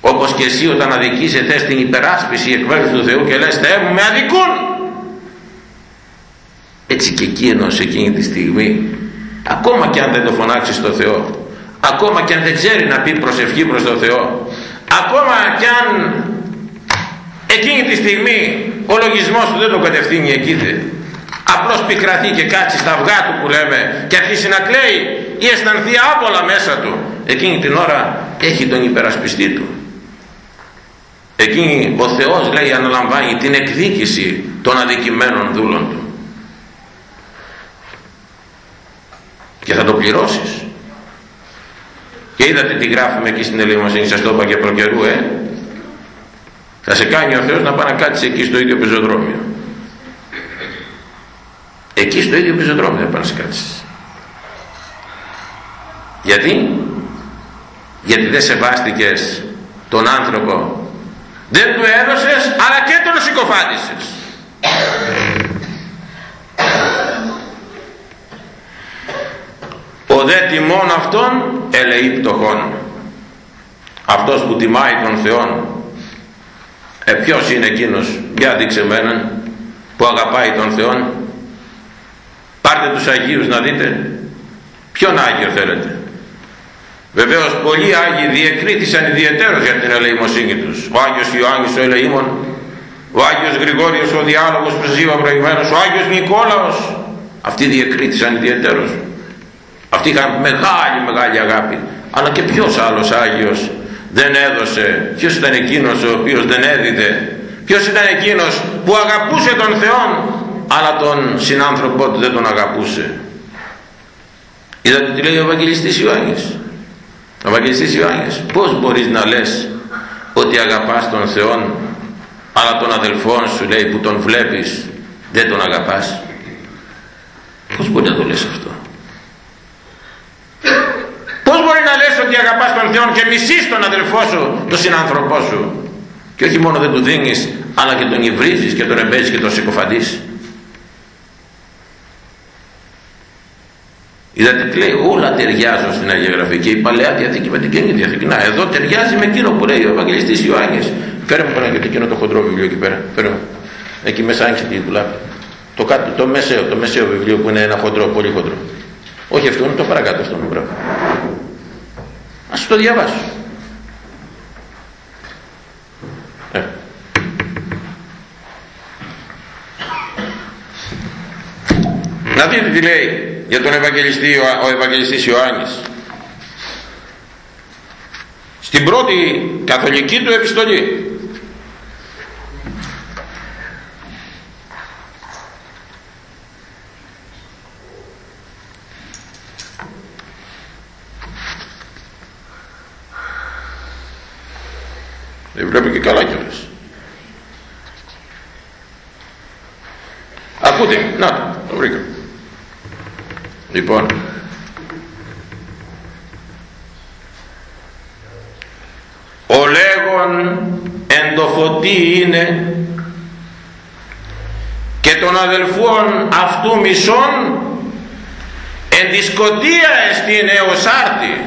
Speaker 1: όπως και εσύ όταν αδικείσαι θες την υπεράσπιση εκ μέρους του Θεού και λες Θεέ μου με αδικούν έτσι και εκείνος εκείνη τη στιγμή ακόμα και αν δεν το φωνάξεις στο Θεό. Ακόμα και αν δεν ξέρει να πει προσευχή προς το Θεό. Ακόμα και αν εκείνη τη στιγμή ο λογισμός του δεν τον κατευθύνει εκεί δε. απλώς πικραθεί και κάτσει στα αυγά του που λέμε και αρχίσει να κλαίει ή αισθανθεί άβολα μέσα του. Εκείνη την ώρα έχει τον υπερασπιστή του. Εκείνη ο Θεός λέει αναλαμβάνει την εκδίκηση των αδικημένων δούλων του και θα το πληρώσεις. Και είδατε τι γράφουμε εκεί στην Ελλήνωση σας το είπα και προκαιρού ε. Θα σε κάνει ο Θεός να πάει να κάτσεις εκεί στο ίδιο πεζοδρόμιο. Εκεί στο ίδιο πεζοδρόμιο θα πάει να σε κάτσεις. Γιατί; Γιατί δεν σεβάστηκες τον άνθρωπο. Δεν του έδωσες αλλά και τον συκοφάντησες ο δε τιμών αυτών ελεεί πτωχών. Αυτός που τιμάει τον Θεό ε, ποιος είναι εκείνος για δείξε με έναν που αγαπάει τον Θεό πάρτε τους Αγίους να δείτε ποιον Άγιο θέλετε. Βεβαίως πολλοί Άγιοι διεκρίτησαν ιδιαίτερως για την ελεημοσύνη τους. Ο Άγιος Ιωάννης ο ελεήμων ο Άγιος Γρηγόριος ο διάλογος που σας είπα προηγουμένως ο Άγιος Νικόλαος αυτοί διεκρίτησαν ιδιαίτερως αυτοί είχαν μεγάλη μεγάλη αγάπη. Αλλά και ποιος άλλος Άγιος δεν έδωσε; Ποιος ήταν εκείνος ο οποίος δεν έδιδε; Ποιος ήταν εκείνος που αγαπούσε τον Θεό αλλά τον συνάνθρωπό του δεν τον αγαπούσε; Είδατε τι λέει ο Ευαγγελιστής Ιωάννης; Ο Ευαγγελιστής Ιωάννης πως μπορείς να λες ότι αγαπάς τον Θεό αλλά τον αδελφόν σου λέει που τον βλέπεις δεν τον αγαπάς; Πως μπορεί να το λες αυτό; Πώς μπορεί να λες ότι αγαπάς τον Θεό και μισείς τον αδελφό σου, τον συνάνθρωπό σου και όχι μόνο δεν του δίνεις αλλά και τον υβρίζεις και τον εμπέζεις και τον συκοφαντείς. Είδατε τι λέει, όλα ταιριάζουν στην Αγία Γραφή και η Παλαιά Διαθήκη με την Καινή Διαθήκη. Να, εδώ ταιριάζει με εκείνο που λέει ο Ευαγγελιστής Ιωάννης. Φέρε μου και εκείνο το χοντρό βιβλίο εκεί πέρα. Φέρε μου. Εκεί μέσα άνοιξε την τουλάπη. Το, κάτω, το, μεσαίο, το μεσαίο βιβλίο που είναι ένα χοντρό, πολύ χοντρό. Όχι αυτό, είναι το παρακάτω αυτό μου Ας το διαβάσω. Ε. Να δείτε τι λέει για τον Ευαγγελιστή, ο Ευαγγελιστής Ιωάννης. Στην πρώτη καθολική του επιστολή δεν βλέπει και καλά κιόλας ακούτε να το βρήκα. Λοιπόν. Ο λέγον εν το φωτί είναι και των αδελφών αυτού μισών εν τη σκοτία εστίν έως άρτη.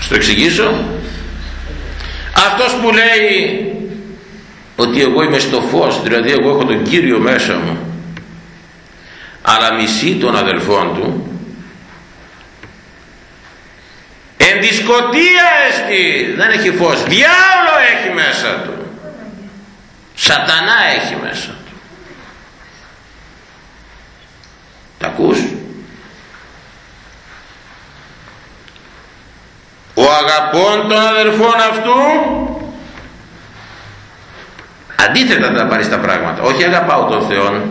Speaker 1: Στο εξηγήσω. Αυτός που λέει ότι εγώ είμαι στο φως δηλαδή εγώ έχω τον Κύριο μέσα μου. Αλλά μισεί των αδελφών του. Εν της σκοτίας εστί δεν έχει φως. Διάολο έχει μέσα του. Σατανά έχει μέσα του. Τα ακούς; Ο αγαπών των αδελφών αυτού αντίθετα να πάρεις τα πράγματα. Όχι αγαπάω τον Θεό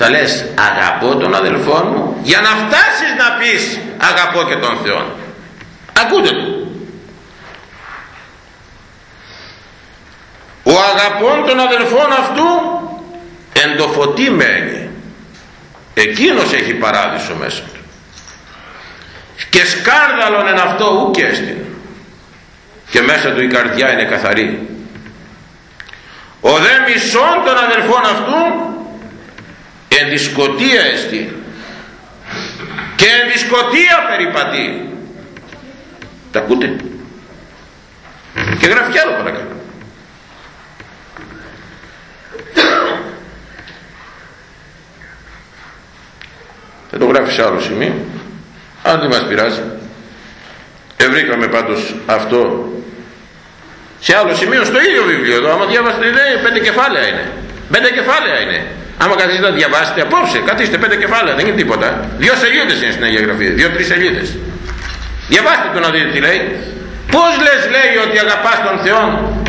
Speaker 1: θα λες αγαπώ τον αδελφό μου για να φτάσεις να πεις αγαπώ και τον Θεό ακούτε το. Ο αγαπών των αδελφών αυτού εν το φωτί μένει εκείνος έχει παράδεισο μέσα του. Και σκάνδαλον εν αυτό ουκ και μέσα του η καρδιά είναι καθαρή ο δε μισών των αδελφών αυτού εν τη σκοτία εστί. Και εν τη σκοτία περιπατεί. Τα ακούτε; Και γράφει κι άλλο παρακάτω δεν το γράφει σε άλλο σημείο αν δεν μας πειράζει. Ευρήκαμε πάντως αυτό σε άλλο σημείο στο ίδιο βιβλίο εδώ άμα διάβασετε λέει πέντε κεφάλαια είναι. Πέντε κεφάλαια είναι. Άμα καθίσετε να διαβάσετε απόψε καθίστε πέντε κεφάλαια δεν είναι τίποτα. Δύο σελίδες είναι στην Αγία Γραφή δύο τρεις σελίδες. Διαβάστε το να δείτε τι λέει. Πως λες λέει ότι αγαπάς τον Θεό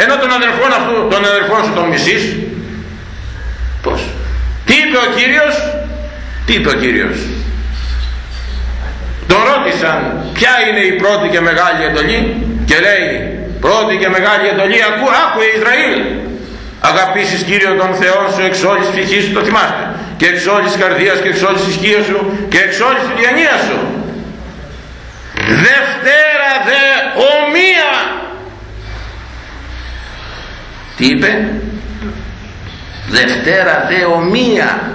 Speaker 1: ενώ τον αδερφόν αυτού τον αδερφόν σου τον μισείς; Πως τι είπε ο Κύριος; Τι είπε ο Κύριος; Τον ρώτησαν ποια είναι η πρώτη και μεγάλη εντολή; Και λέει πρώτη και μεγάλη εντολή ακού, άκουε Ισραήλ. Αγαπήσεις Κύριο τον Θεό σου εξ όλης της ψυχής σου το θυμάστε. Και εξ όλης της καρδίας και εξ όλης της ισχύας σου και εξ όλης της διανοίας σου. Δευτέρα δε ομοία. Τι είπε; Δευτέρα δε ομοία.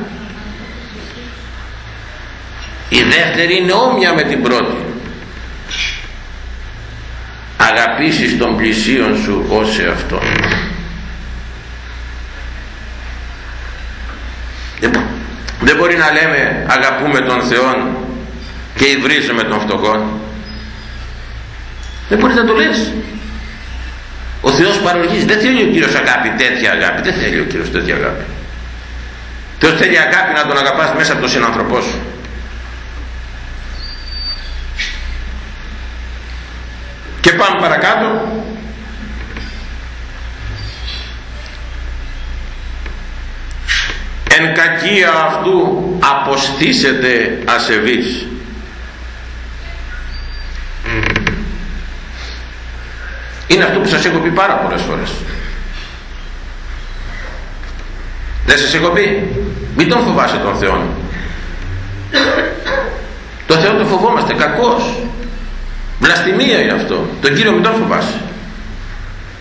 Speaker 1: Η δεύτερη είναι όμοια με την πρώτη αγαπήσεις τον πλησίον σου ως εαυτόν δεν μπορεί να λέμε αγαπούμε τον Θεό και υβρίζουμε τον φτωχόν δεν μπορείς να το λες. Ο Θεός παρολογίζει δεν θέλει ο Κύριος αγάπη τέτοια αγάπη. Δεν θέλει ο Κύριος τέτοια αγάπη. Θεός θέλει αγάπη να τον αγαπάς μέσα από τον συνανθρωπό σου και πάμε παρακάτω. Εν κακία αυτού αποστήσετε ασεβείς είναι αυτό που σας έχω πει πάρα πολλές φορές. Δεν σας έχω πει. Μην τον φοβάσαι τον Θεό το Θεό τον φοβόμαστε κακός βλαστημία είναι αυτό. Τον Κύριο μην τον φοβάσαι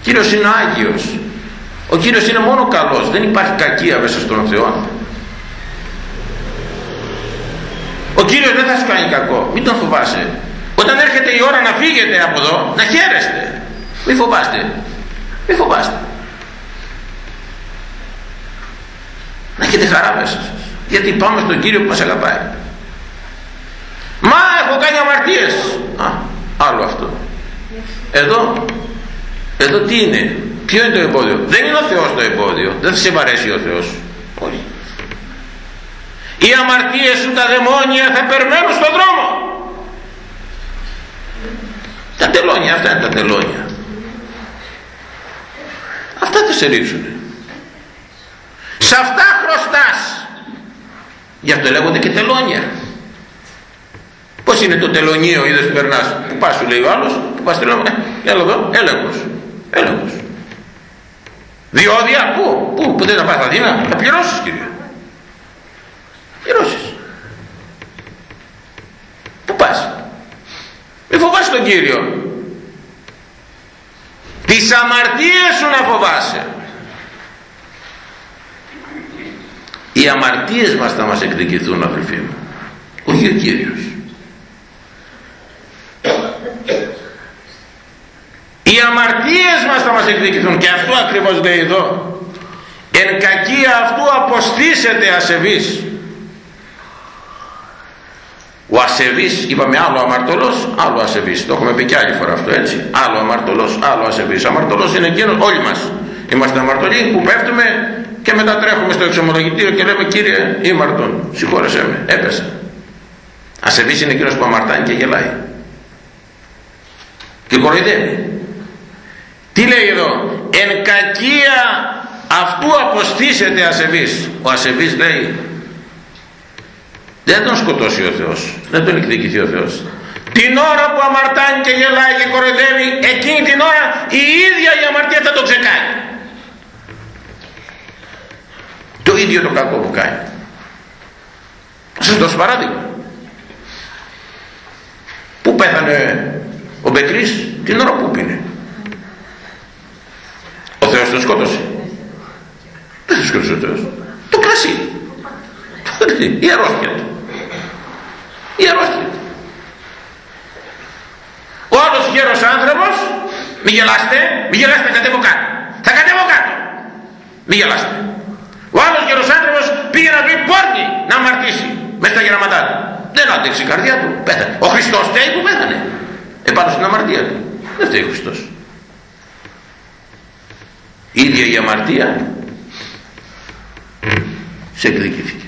Speaker 1: ο Κύριος είναι Άγιος. Ο Κύριος είναι μόνο καλός. Δεν υπάρχει κακία μέσα στον Θεό. Ο Κύριος δεν θα σου κάνει κακό. Μην τον φοβάσαι. Όταν έρχεται η ώρα να φύγετε από εδώ να χαίρεστε. Μη φοβάστε. Μη φοβάστε. Να έχετε χαρά μέσα σας. Γιατί πάμε στον Κύριο που μας αγαπάει. Μα έχω κάνει αμαρτίες. Α, άλλο αυτό. Εδώ εδώ τι είναι; Ποιο είναι το εμπόδιο; Δεν είναι ο Θεός το εμπόδιο. Δεν θα σε βαρέσει ο Θεός. Όχι. Οι αμαρτίες σου τα δαιμόνια θα περμένουν στον δρόμο. Τα τελώνια αυτά είναι τα τελώνια. Αυτά θα σε ρίξουν σε αυτά χρωστάς. Γι' αυτό λέγονται και τελώνια πως είναι το τελωνίο είδες που περνάς. Που πας σου λέει ο άλλος που πας τελώνια ε, έλα εδώ έλεγχος έλεγχος διόδια πού πού που δεν θα πας στα Αθήνα. Θα πληρώσεις κύριε πληρώσεις. Πού πας. Μη φοβάσαι τον Κύριο. Τις αμαρτίες σου να φοβάσαι. Οι αμαρτίες μας θα μας εκδικηθούν αδελφοί μου. Όχι ο Κύριος οι αμαρτίες μας θα μας εκδικηθούν και αυτό ακριβώς λέει εδώ εν κακία αυτού αποστήσετε ασεβείς ο ασεβής, είπαμε άλλο αμαρτωλός, άλλο ασεβής. Το έχουμε πει και άλλη φορά αυτό έτσι. Άλλο αμαρτωλός, άλλο ασεβής. Αμαρτωλός είναι εκείνος, όλοι μας. Είμαστε αμαρτωλοί που πέφτουμε και μετά τρέχουμε στο εξομολογητήριο και λέμε Κύριε ήμαρτον, συγχώρεσέ με, έπεσα. Ασεβής είναι εκείνος που αμαρτάνει και γελάει. Και κοροϊδεύει. Τι λέει εδώ, εν κακία αυτού αποστήσεται ασεβής. Ο ασεβής λέει δεν τον σκοτώσει ο Θεός δεν τον εκδικηθεί ο Θεός την ώρα που αμαρτάνει και γελάει και κοροϊδεύει εκείνη την ώρα η ίδια η αμαρτία θα τον ξεκάνει το ίδιο το κακό που κάνει θα σας δώσω παράδειγμα πού πέθανε ο Μπεκρής την ώρα που πίνε. Ο Θεός τον σκότωσε. Δεν τον σκότωσε ο Θεός. Το κρασί. Η αρρώστια του. Η αρρώστια του. Ο άλλος γέρος άνθρωπος μη γελάστε μη γελάστε κατέβω κάτω. Θα κατέβω κάτω. Μη γελάστε. Ο άλλος γέρος άνθρωπος πήγε να βρει πόρνη να αμαρτήσει μέσα στα γεραματά του. Δεν άντεξε η καρδιά του. Πέθανε. Ο Χριστός φταίει που πέθανε επάνω στην αμαρτία του δεν φταίει ο Χριστός η ίδια η αμαρτία σε εκδικήθηκε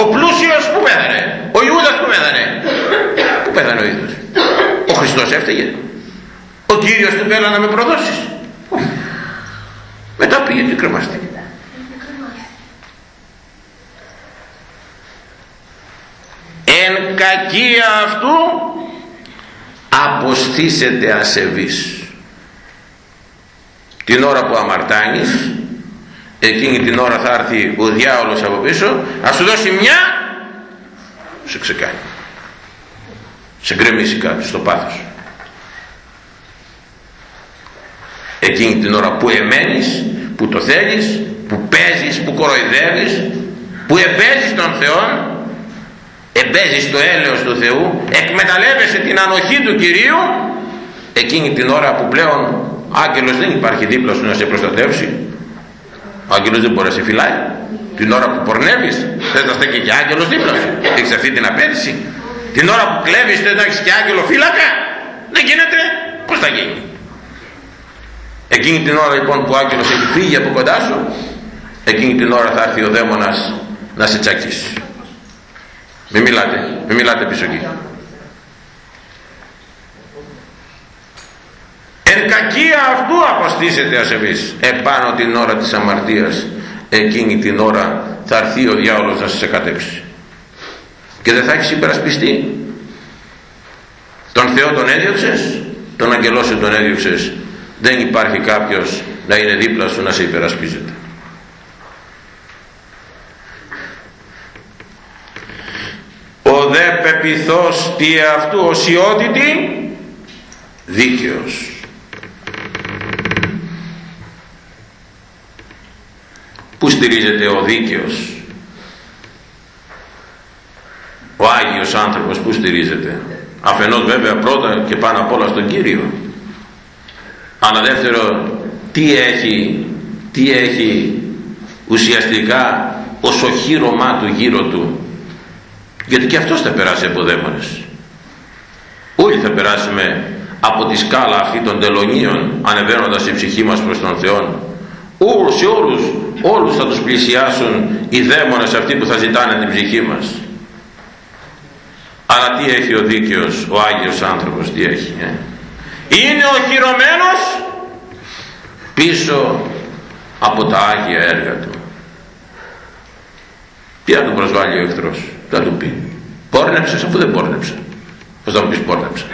Speaker 1: Ο πλούσιος που πέθανε. Ο Ιούδας που πέθανε. Πού πέθανε ο ίδιος. Ο Χριστός έφταιγε. Ο Κύριος του πέρα να με προδώσεις. Μετά πήγε και κρεμαστήκε. Εν κακία αυτού αποστήσετε ασεβής. Την ώρα που αμαρτάνεις εκείνη την ώρα θα έρθει ο διάολος από πίσω να σου δώσει μια σε ξεκάνει σε γκρεμίσει κάτι στο πάθος εκείνη την ώρα που εμένεις που το θέλεις που παίζεις, που κοροϊδεύεις που επέζεις τον Θεό εμπέζεις το έλεος του Θεού εκμεταλλεύεσαι την ανοχή του Κυρίου. Εκείνη την ώρα που πλέον άγγελος δεν υπάρχει δίπλα σου να σε προστατεύσει. Ο άγγελος δεν μπορεί να σε φυλάει. Την ώρα που πορνεύεις θες να στέκει και άγγελος δίπλα σου. Έχεις αυτή την απέτηση. Την ώρα που κλέβεις θες να έχεις και άγγελο φύλακα. Δεν γίνεται. Πως θα γίνει. Εκείνη την ώρα λοιπόν που ο άγγελος έχει φύγει από κοντά σου εκείνη την ώρα θα έρθει ο δαίμονας να σε τσακίσει μην μιλάτε, μην μιλάτε πίσω εκεί. Εν κακία αυτού αποστήσετε ασεβείς επάνω την ώρα της αμαρτίας εκείνη την ώρα θα έρθει ο διάολος να σε κατέψει και δεν θα έχεις υπερασπιστεί. Τον Θεό τον έδιωξες τον αγγελό σου τον έδιωξες. Δεν υπάρχει κάποιος να είναι δίπλα σου να σε υπερασπίζεται ο δε πεπιθός τι αυτού οσιότητη δίκαιος. Πού στηρίζεται ο δίκαιος; Ο Άγιος άνθρωπος που στηρίζεται; Αφενός βέβαια πρώτα και πάνω απ' όλα στον Κύριο. Αλλά δεύτερο τι έχει τι έχει ουσιαστικά ως οχύρωμά του γύρω του; Γιατί και αυτός θα περάσει από δαίμονες. Όλοι θα περάσουμε από τη σκάλα αυτή των τελωνίων ανεβαίνοντας η ψυχή μας προς τον Θεό όλους σε όλους όλους θα τους πλησιάσουν οι δαίμονες αυτοί που θα ζητάνε την ψυχή μας. Αλλά τι έχει ο δίκαιος ο Άγιος άνθρωπος τι έχει ε; είναι οχυρωμένος πίσω από τα Άγια έργα του. Τι θα του προσβάλλει ο εχθρός; Θα του πει. Πόρνεψες αφού δεν πόρνεψε πως θα μου πεις πόρνεψα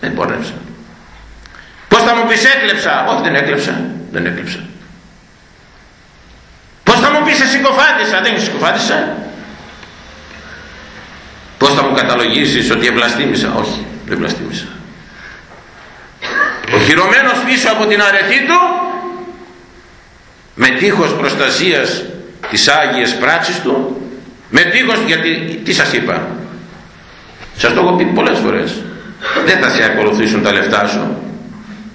Speaker 1: δεν πόρνεψα πως θα μου πεις έκλεψα όχι δεν έκλεψα. Δεν έκλεψα. Πως θα μου πεις σε συκοφάντησα δεν συκοφάντησα πως θα μου καταλογίσεις ότι ευλαστήμησα; Όχι δεν βλαστήμησα ο χειρομένος πίσω από την αρετή του με τείχος προστασίας της Άγιες πράξεις του με τείχος γιατί τι σας είπα; Σας το έχω πει πολλές φορές. Δεν θα σε ακολουθήσουν τα λεφτά σου.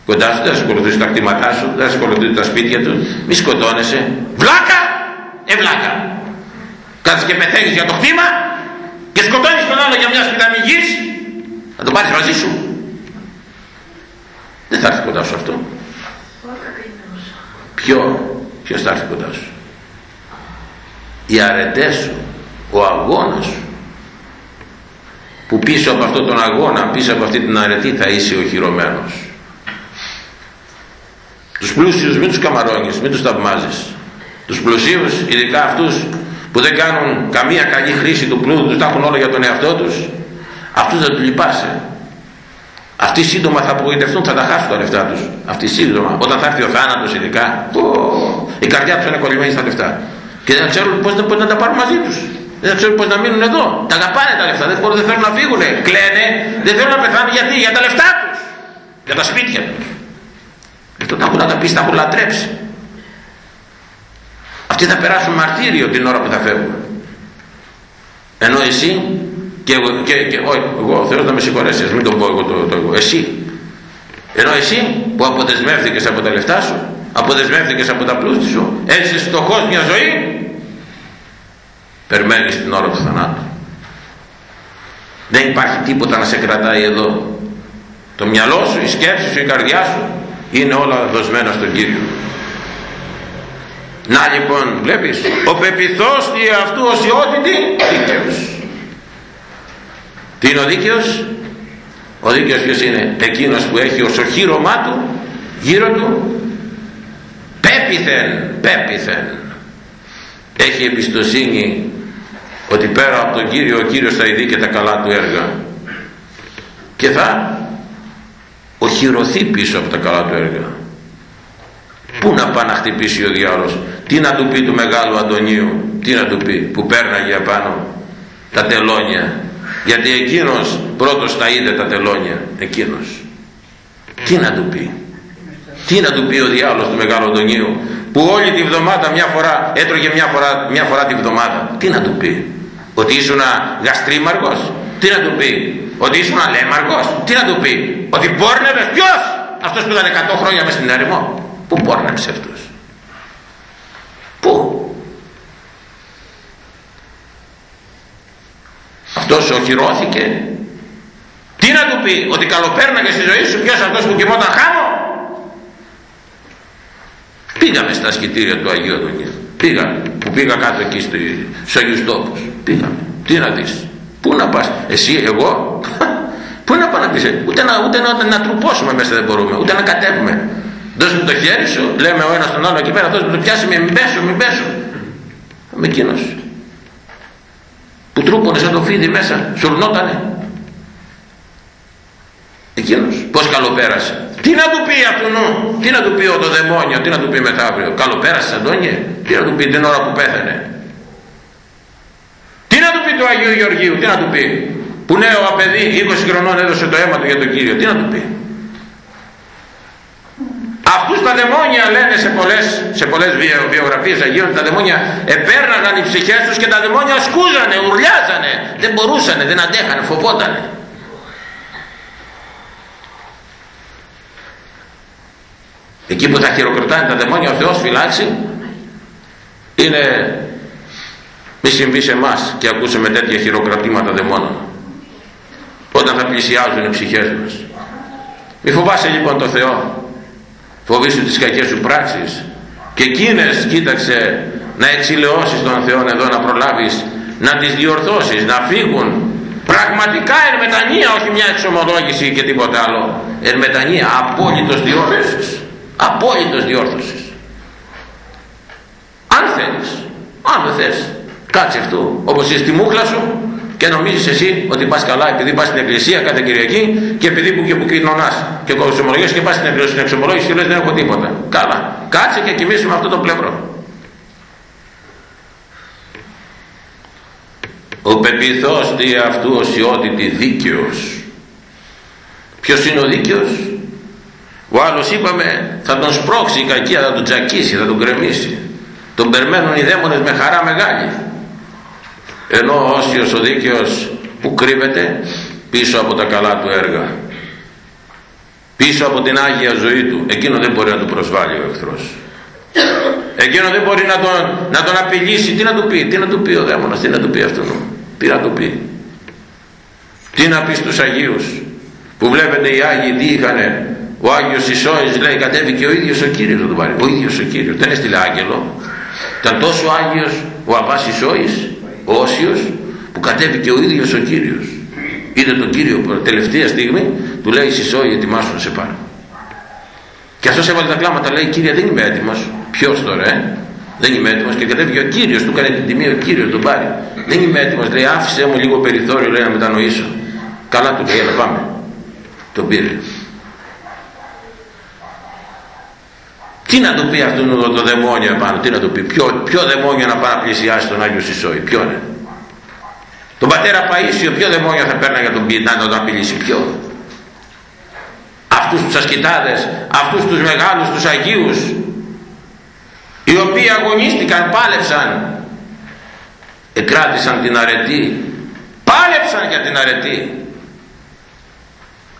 Speaker 1: Κοντά σου δεν θα σε ακολουθήσουν τα κτήματά σου δεν θα σε ακολουθήσουν τα σπίτια τους. Μη σκοτώνεσαι. Βλάκα! Ε βλάκα! Κάτσε και πεθαίνεις για το κτήμα και σκοτώνεις τον άλλο για μια σπιταμή γης θα τον πάρεις μαζί σου. Δεν θα έρθει κοντά σου αυτό. Ποιο ποιος θα έρθει κοντά σου; Οι αρετές σου ο αγώνας σου. Που πίσω από αυτόν τον αγώνα πίσω από αυτή την αρετή θα είσαι οχυρωμένος τους πλούσιους μην τους καμαρώνεις μην τους θαυμάζεις. Τους πλουσίους ειδικά αυτούς που δεν κάνουν καμία καλή χρήση του πλούτου τους τα έχουν όλα για τον εαυτό τους. Αυτούς δεν τους λυπάσαι. Αυτοί σύντομα θα απογοητευτούν θα τα χάσουν τα λεφτά τους. Αυτοί σύντομα. Όταν θα έρθει ο θάνατος ειδικά. Η καρδιά τους είναι κολλημένη στα λεφτά. Και δεν ξέρουν πώς, πώς να τα πάρουν μαζί τους δεν ξέρουν πώς να μείνουν εδώ. Τα αγαπάνε τα λεφτά. Δεν, μπορούν, δεν θέλουν να φύγουν κλαίνε. Δεν θέλουν να πεθάνουν. Γιατί; Για τα λεφτά τους. Για τα σπίτια τους. Αυτό τα έχουν αγαπήσει τα έχουν λατρέψει. Αυτοί θα περάσουν μαρτύριο την ώρα που θα φεύγουν. Ενώ εσύ και εγώ, και, και, όχι, εγώ ο Θεός να με συγχωρέσεις. Μην το πω εγώ το, το εγώ. Εσύ. Ενώ εσύ που αποδεσμεύτηκες από τα λεφτά σου αποδεσμεύτηκες από τα πλούσια σου έζησες φτωχός μια ζωή περιμένεις την ώρα του θανάτου δεν υπάρχει τίποτα να σε κρατάει εδώ. Το μυαλό σου, η σκέψη σου, η καρδιά σου είναι όλα δοσμένα στον Κύριο. Να λοιπόν βλέπεις ο πεπιθός αυτού οσιότητη δίκαιος. Τι είναι ο δίκαιος; Ο δίκαιος ποιος είναι; Εκείνος που έχει ως οχύρωμά του γύρω του πέπιθεν πέπιθεν. Έχει εμπιστοσύνη ότι πέρα από τον Κύριο ο Κύριος θα ειδεί και τα καλά του έργα. Και θα οχυρωθεί πίσω από τα καλά του έργα. Πού να πάει να χτυπήσει ο διάολος τι να του πει του μεγάλου Αντωνίου; Τι να του πει που πέρναγε απάνω τα τελώνια; Γιατί εκείνος πρώτος τα είδε τα τελώνια. Εκείνος. Τι να του πει; Τι να του πει ο διάολος του μεγάλου Αντωνίου που όλη τη βδομάδα μια φορά έτρωγε μια φορά, μια φορά τη βδομάδα; Τι να του πει; Ότι ήσουν γαστρίμαργος τι να του πει; Ότι ήσουν αλέμαργος τι να του πει; Ότι πόρνευες. Ποιος; Αυτός που ήταν 100 χρόνια μες στην έρημο. Που πόρνεψε αυτός; Πού; Αυτός οχυρώθηκε. Τι να του πει; Ότι καλοπέρναγες στη ζωή σου. Ποιος αυτός που κοιμόταν χάμω; Πήγαμε στα σκητήρια του Αγίου Αντωνίου πήγα που πήγα κάτω εκεί στους Αγίους Τόπους πήγαμε τι να δεις πού να πας εσύ εγώ. Πού να πάω να πεις ούτε να, ούτε να, να τρουπώσουμε μέσα δεν μπορούμε ούτε να κατέβουμε. Δώσ' μου το χέρι σου λέμε ο ένας τον άλλο εκεί πέρα δώσ' μου το πιάσει με μην πέσω μην πέσω. Με εκείνος. Που τρούπωνε σαν το φίδι μέσα σουρνότανε. Εκείνος. Πως καλοπέρασε. Τι να του πει αυτού νου τι να του πει ο το δαιμόνιο τι να του πει μεθαύριο. Καλοπέρασε Αντώνιε. Τι να του πει την ώρα που πέθανε. τι να του πει του Αγίου Γεωργίου τι να του πει; Που νέο απαιδί 20 χρονών έδωσε το αίμα του για τον Κύριο τι να του πει; Αυτούς τα δαιμόνια λένε σε πολλές, σε πολλές βιογραφίες Αγίων τα δαιμόνια επέρναγαν οι ψυχές τους και τα δαιμόνια σκούζανε, ουρλιάζανε δεν μπορούσανε, δεν αντέχανε, φοβότανε. Εκεί που θα χειροκροτάνε τα δαιμόνια ο Θεός φυλάξει είναι μη συμβεί σε εμάς και ακούσουμε τέτοια χειροκρατήματα δαιμόνων. Όταν θα πλησιάζουν οι ψυχές μας. Μη φοβάσαι λοιπόν το Θεό. Φοβήσου τις κακές σου πράξεις. Και εκείνες κοίταξε να εξηλαιώσεις τον Θεό εδώ να προλάβεις να τις διορθώσεις να φύγουν. Πραγματικά εν μετανία όχι μια εξομολόγηση και τίποτα άλλο. Εν μετανία απόλυτος διόρθωσης. Απόλυτος διόρθωσης. Αν θέλεις. Αν δεν θες κάτσε αυτό. Όπως είσαι στη μούχλα σου και νομίζεις εσύ ότι πας καλά επειδή πας στην εκκλησία κάθε Κυριακή και επειδή που και που κοινωνάς και εξομολογείς και πας στην, στην εξομολόγηση και λες δεν έχω τίποτα καλά. Κάτσε και κοιμήσου με αυτό το πλευρό. Ο πεπιθός δι' αυτού οσιότητη δίκαιος. Ποιος είναι ο δίκαιος; Ο άλλος είπαμε θα τον σπρώξει η κακία, θα τον τζακίσει, θα τον κρεμίσει. Τον περμένουν οι δαίμονες με χαρά μεγάλη. Ενώ ο όσιος ο δίκαιος που κρύβεται πίσω από τα καλά του έργα. Πίσω από την Άγια ζωή του. Εκείνο δεν μπορεί να του προσβάλλει ο εχθρός. Εκείνο δεν μπορεί να τον, να τον απειλήσει. Τι να του πει, τι να του πει ο δαίμονας, τι να του πει αυτόν. Τι να του πει. Τι να πει στους Αγίους που βλέπετε οι Άγιοι τι είχανε ο Άγιος Ισόης λέει κατέβηκε ο ίδιος ο Κύριος να τον πάρει ο ίδιος ο Κύριος δεν έστειλε άγγελο ήταν τόσο Άγιος ο Αβάς Ισόης ο Όσιος που κατέβηκε ο ίδιος ο Κύριος. Είδε τον Κύριο τελευταία στιγμή του λέει Ισόη ετοιμάσου να σε πάρω και αυτός έβαλε τα κλάματα λέει Κύριε δεν είμαι έτοιμος ποιος τώρα ε; δεν είμαι έτοιμος. Και κατέβηκε ο Κύριος του έκανε την τιμή ο Κύριος τον πάρει. Δεν είμαι έτοιμος λέει άφησε μου λίγο περιθώριο λέει να μετανοήσω καλά του λέει έλα πάμε τον πήρε Τι να του πει αυτόν το, το δαιμόνιο επάνω, τι να του πει, ποιο, ποιο δαιμόνιο να πάει να πλησιάσει τον Άγιο Σισόη, ποιο είναι; Τον πατέρα Παΐσιο, ποιο δαιμόνιο θα παίρνα για τον να τον απειλήσει, ποιο. Αυτούς τους ασκητάδες, αυτούς τους μεγάλους, τους Αγίους, οι οποίοι αγωνίστηκαν, πάλεψαν, εκράτησαν την αρετή, πάλεψαν για την αρετή,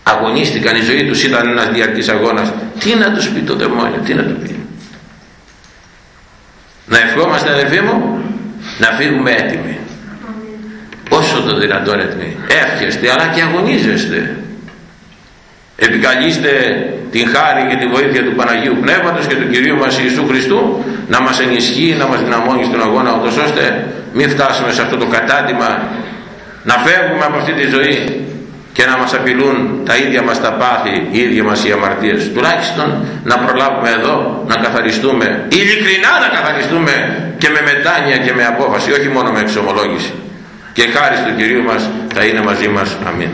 Speaker 1: αγωνίστηκαν η ζωή τους ήταν ένας διαρκής αγώνας. Τι να τους πει το δαιμόνιο τι να του πει. Να ευχόμαστε αδερφοί μου να φύγουμε έτοιμοι. Όσο το δυνατόν έτοιμοι. Εύχεστε αλλά και αγωνίζεστε. Επικαλείστε την χάρη και τη βοήθεια του Παναγίου Πνεύματος και του Κυρίου μας Ιησού Χριστού να μας ενισχύει, να μας δυναμώνει στον αγώνα ώστε μην φτάσουμε σε αυτό το κατάτημα να φεύγουμε από αυτή τη ζωή και να μας απειλούν τα ίδια μας τα πάθη, οι ίδιοι μας οι αμαρτίες. Τουλάχιστον να προλάβουμε εδώ, να καθαριστούμε, ειλικρινά να καθαριστούμε και με μετάνοια και με απόφαση, όχι μόνο με εξομολόγηση. Και χάρη του Κυρίου μας θα είναι μαζί μας. Αμήν.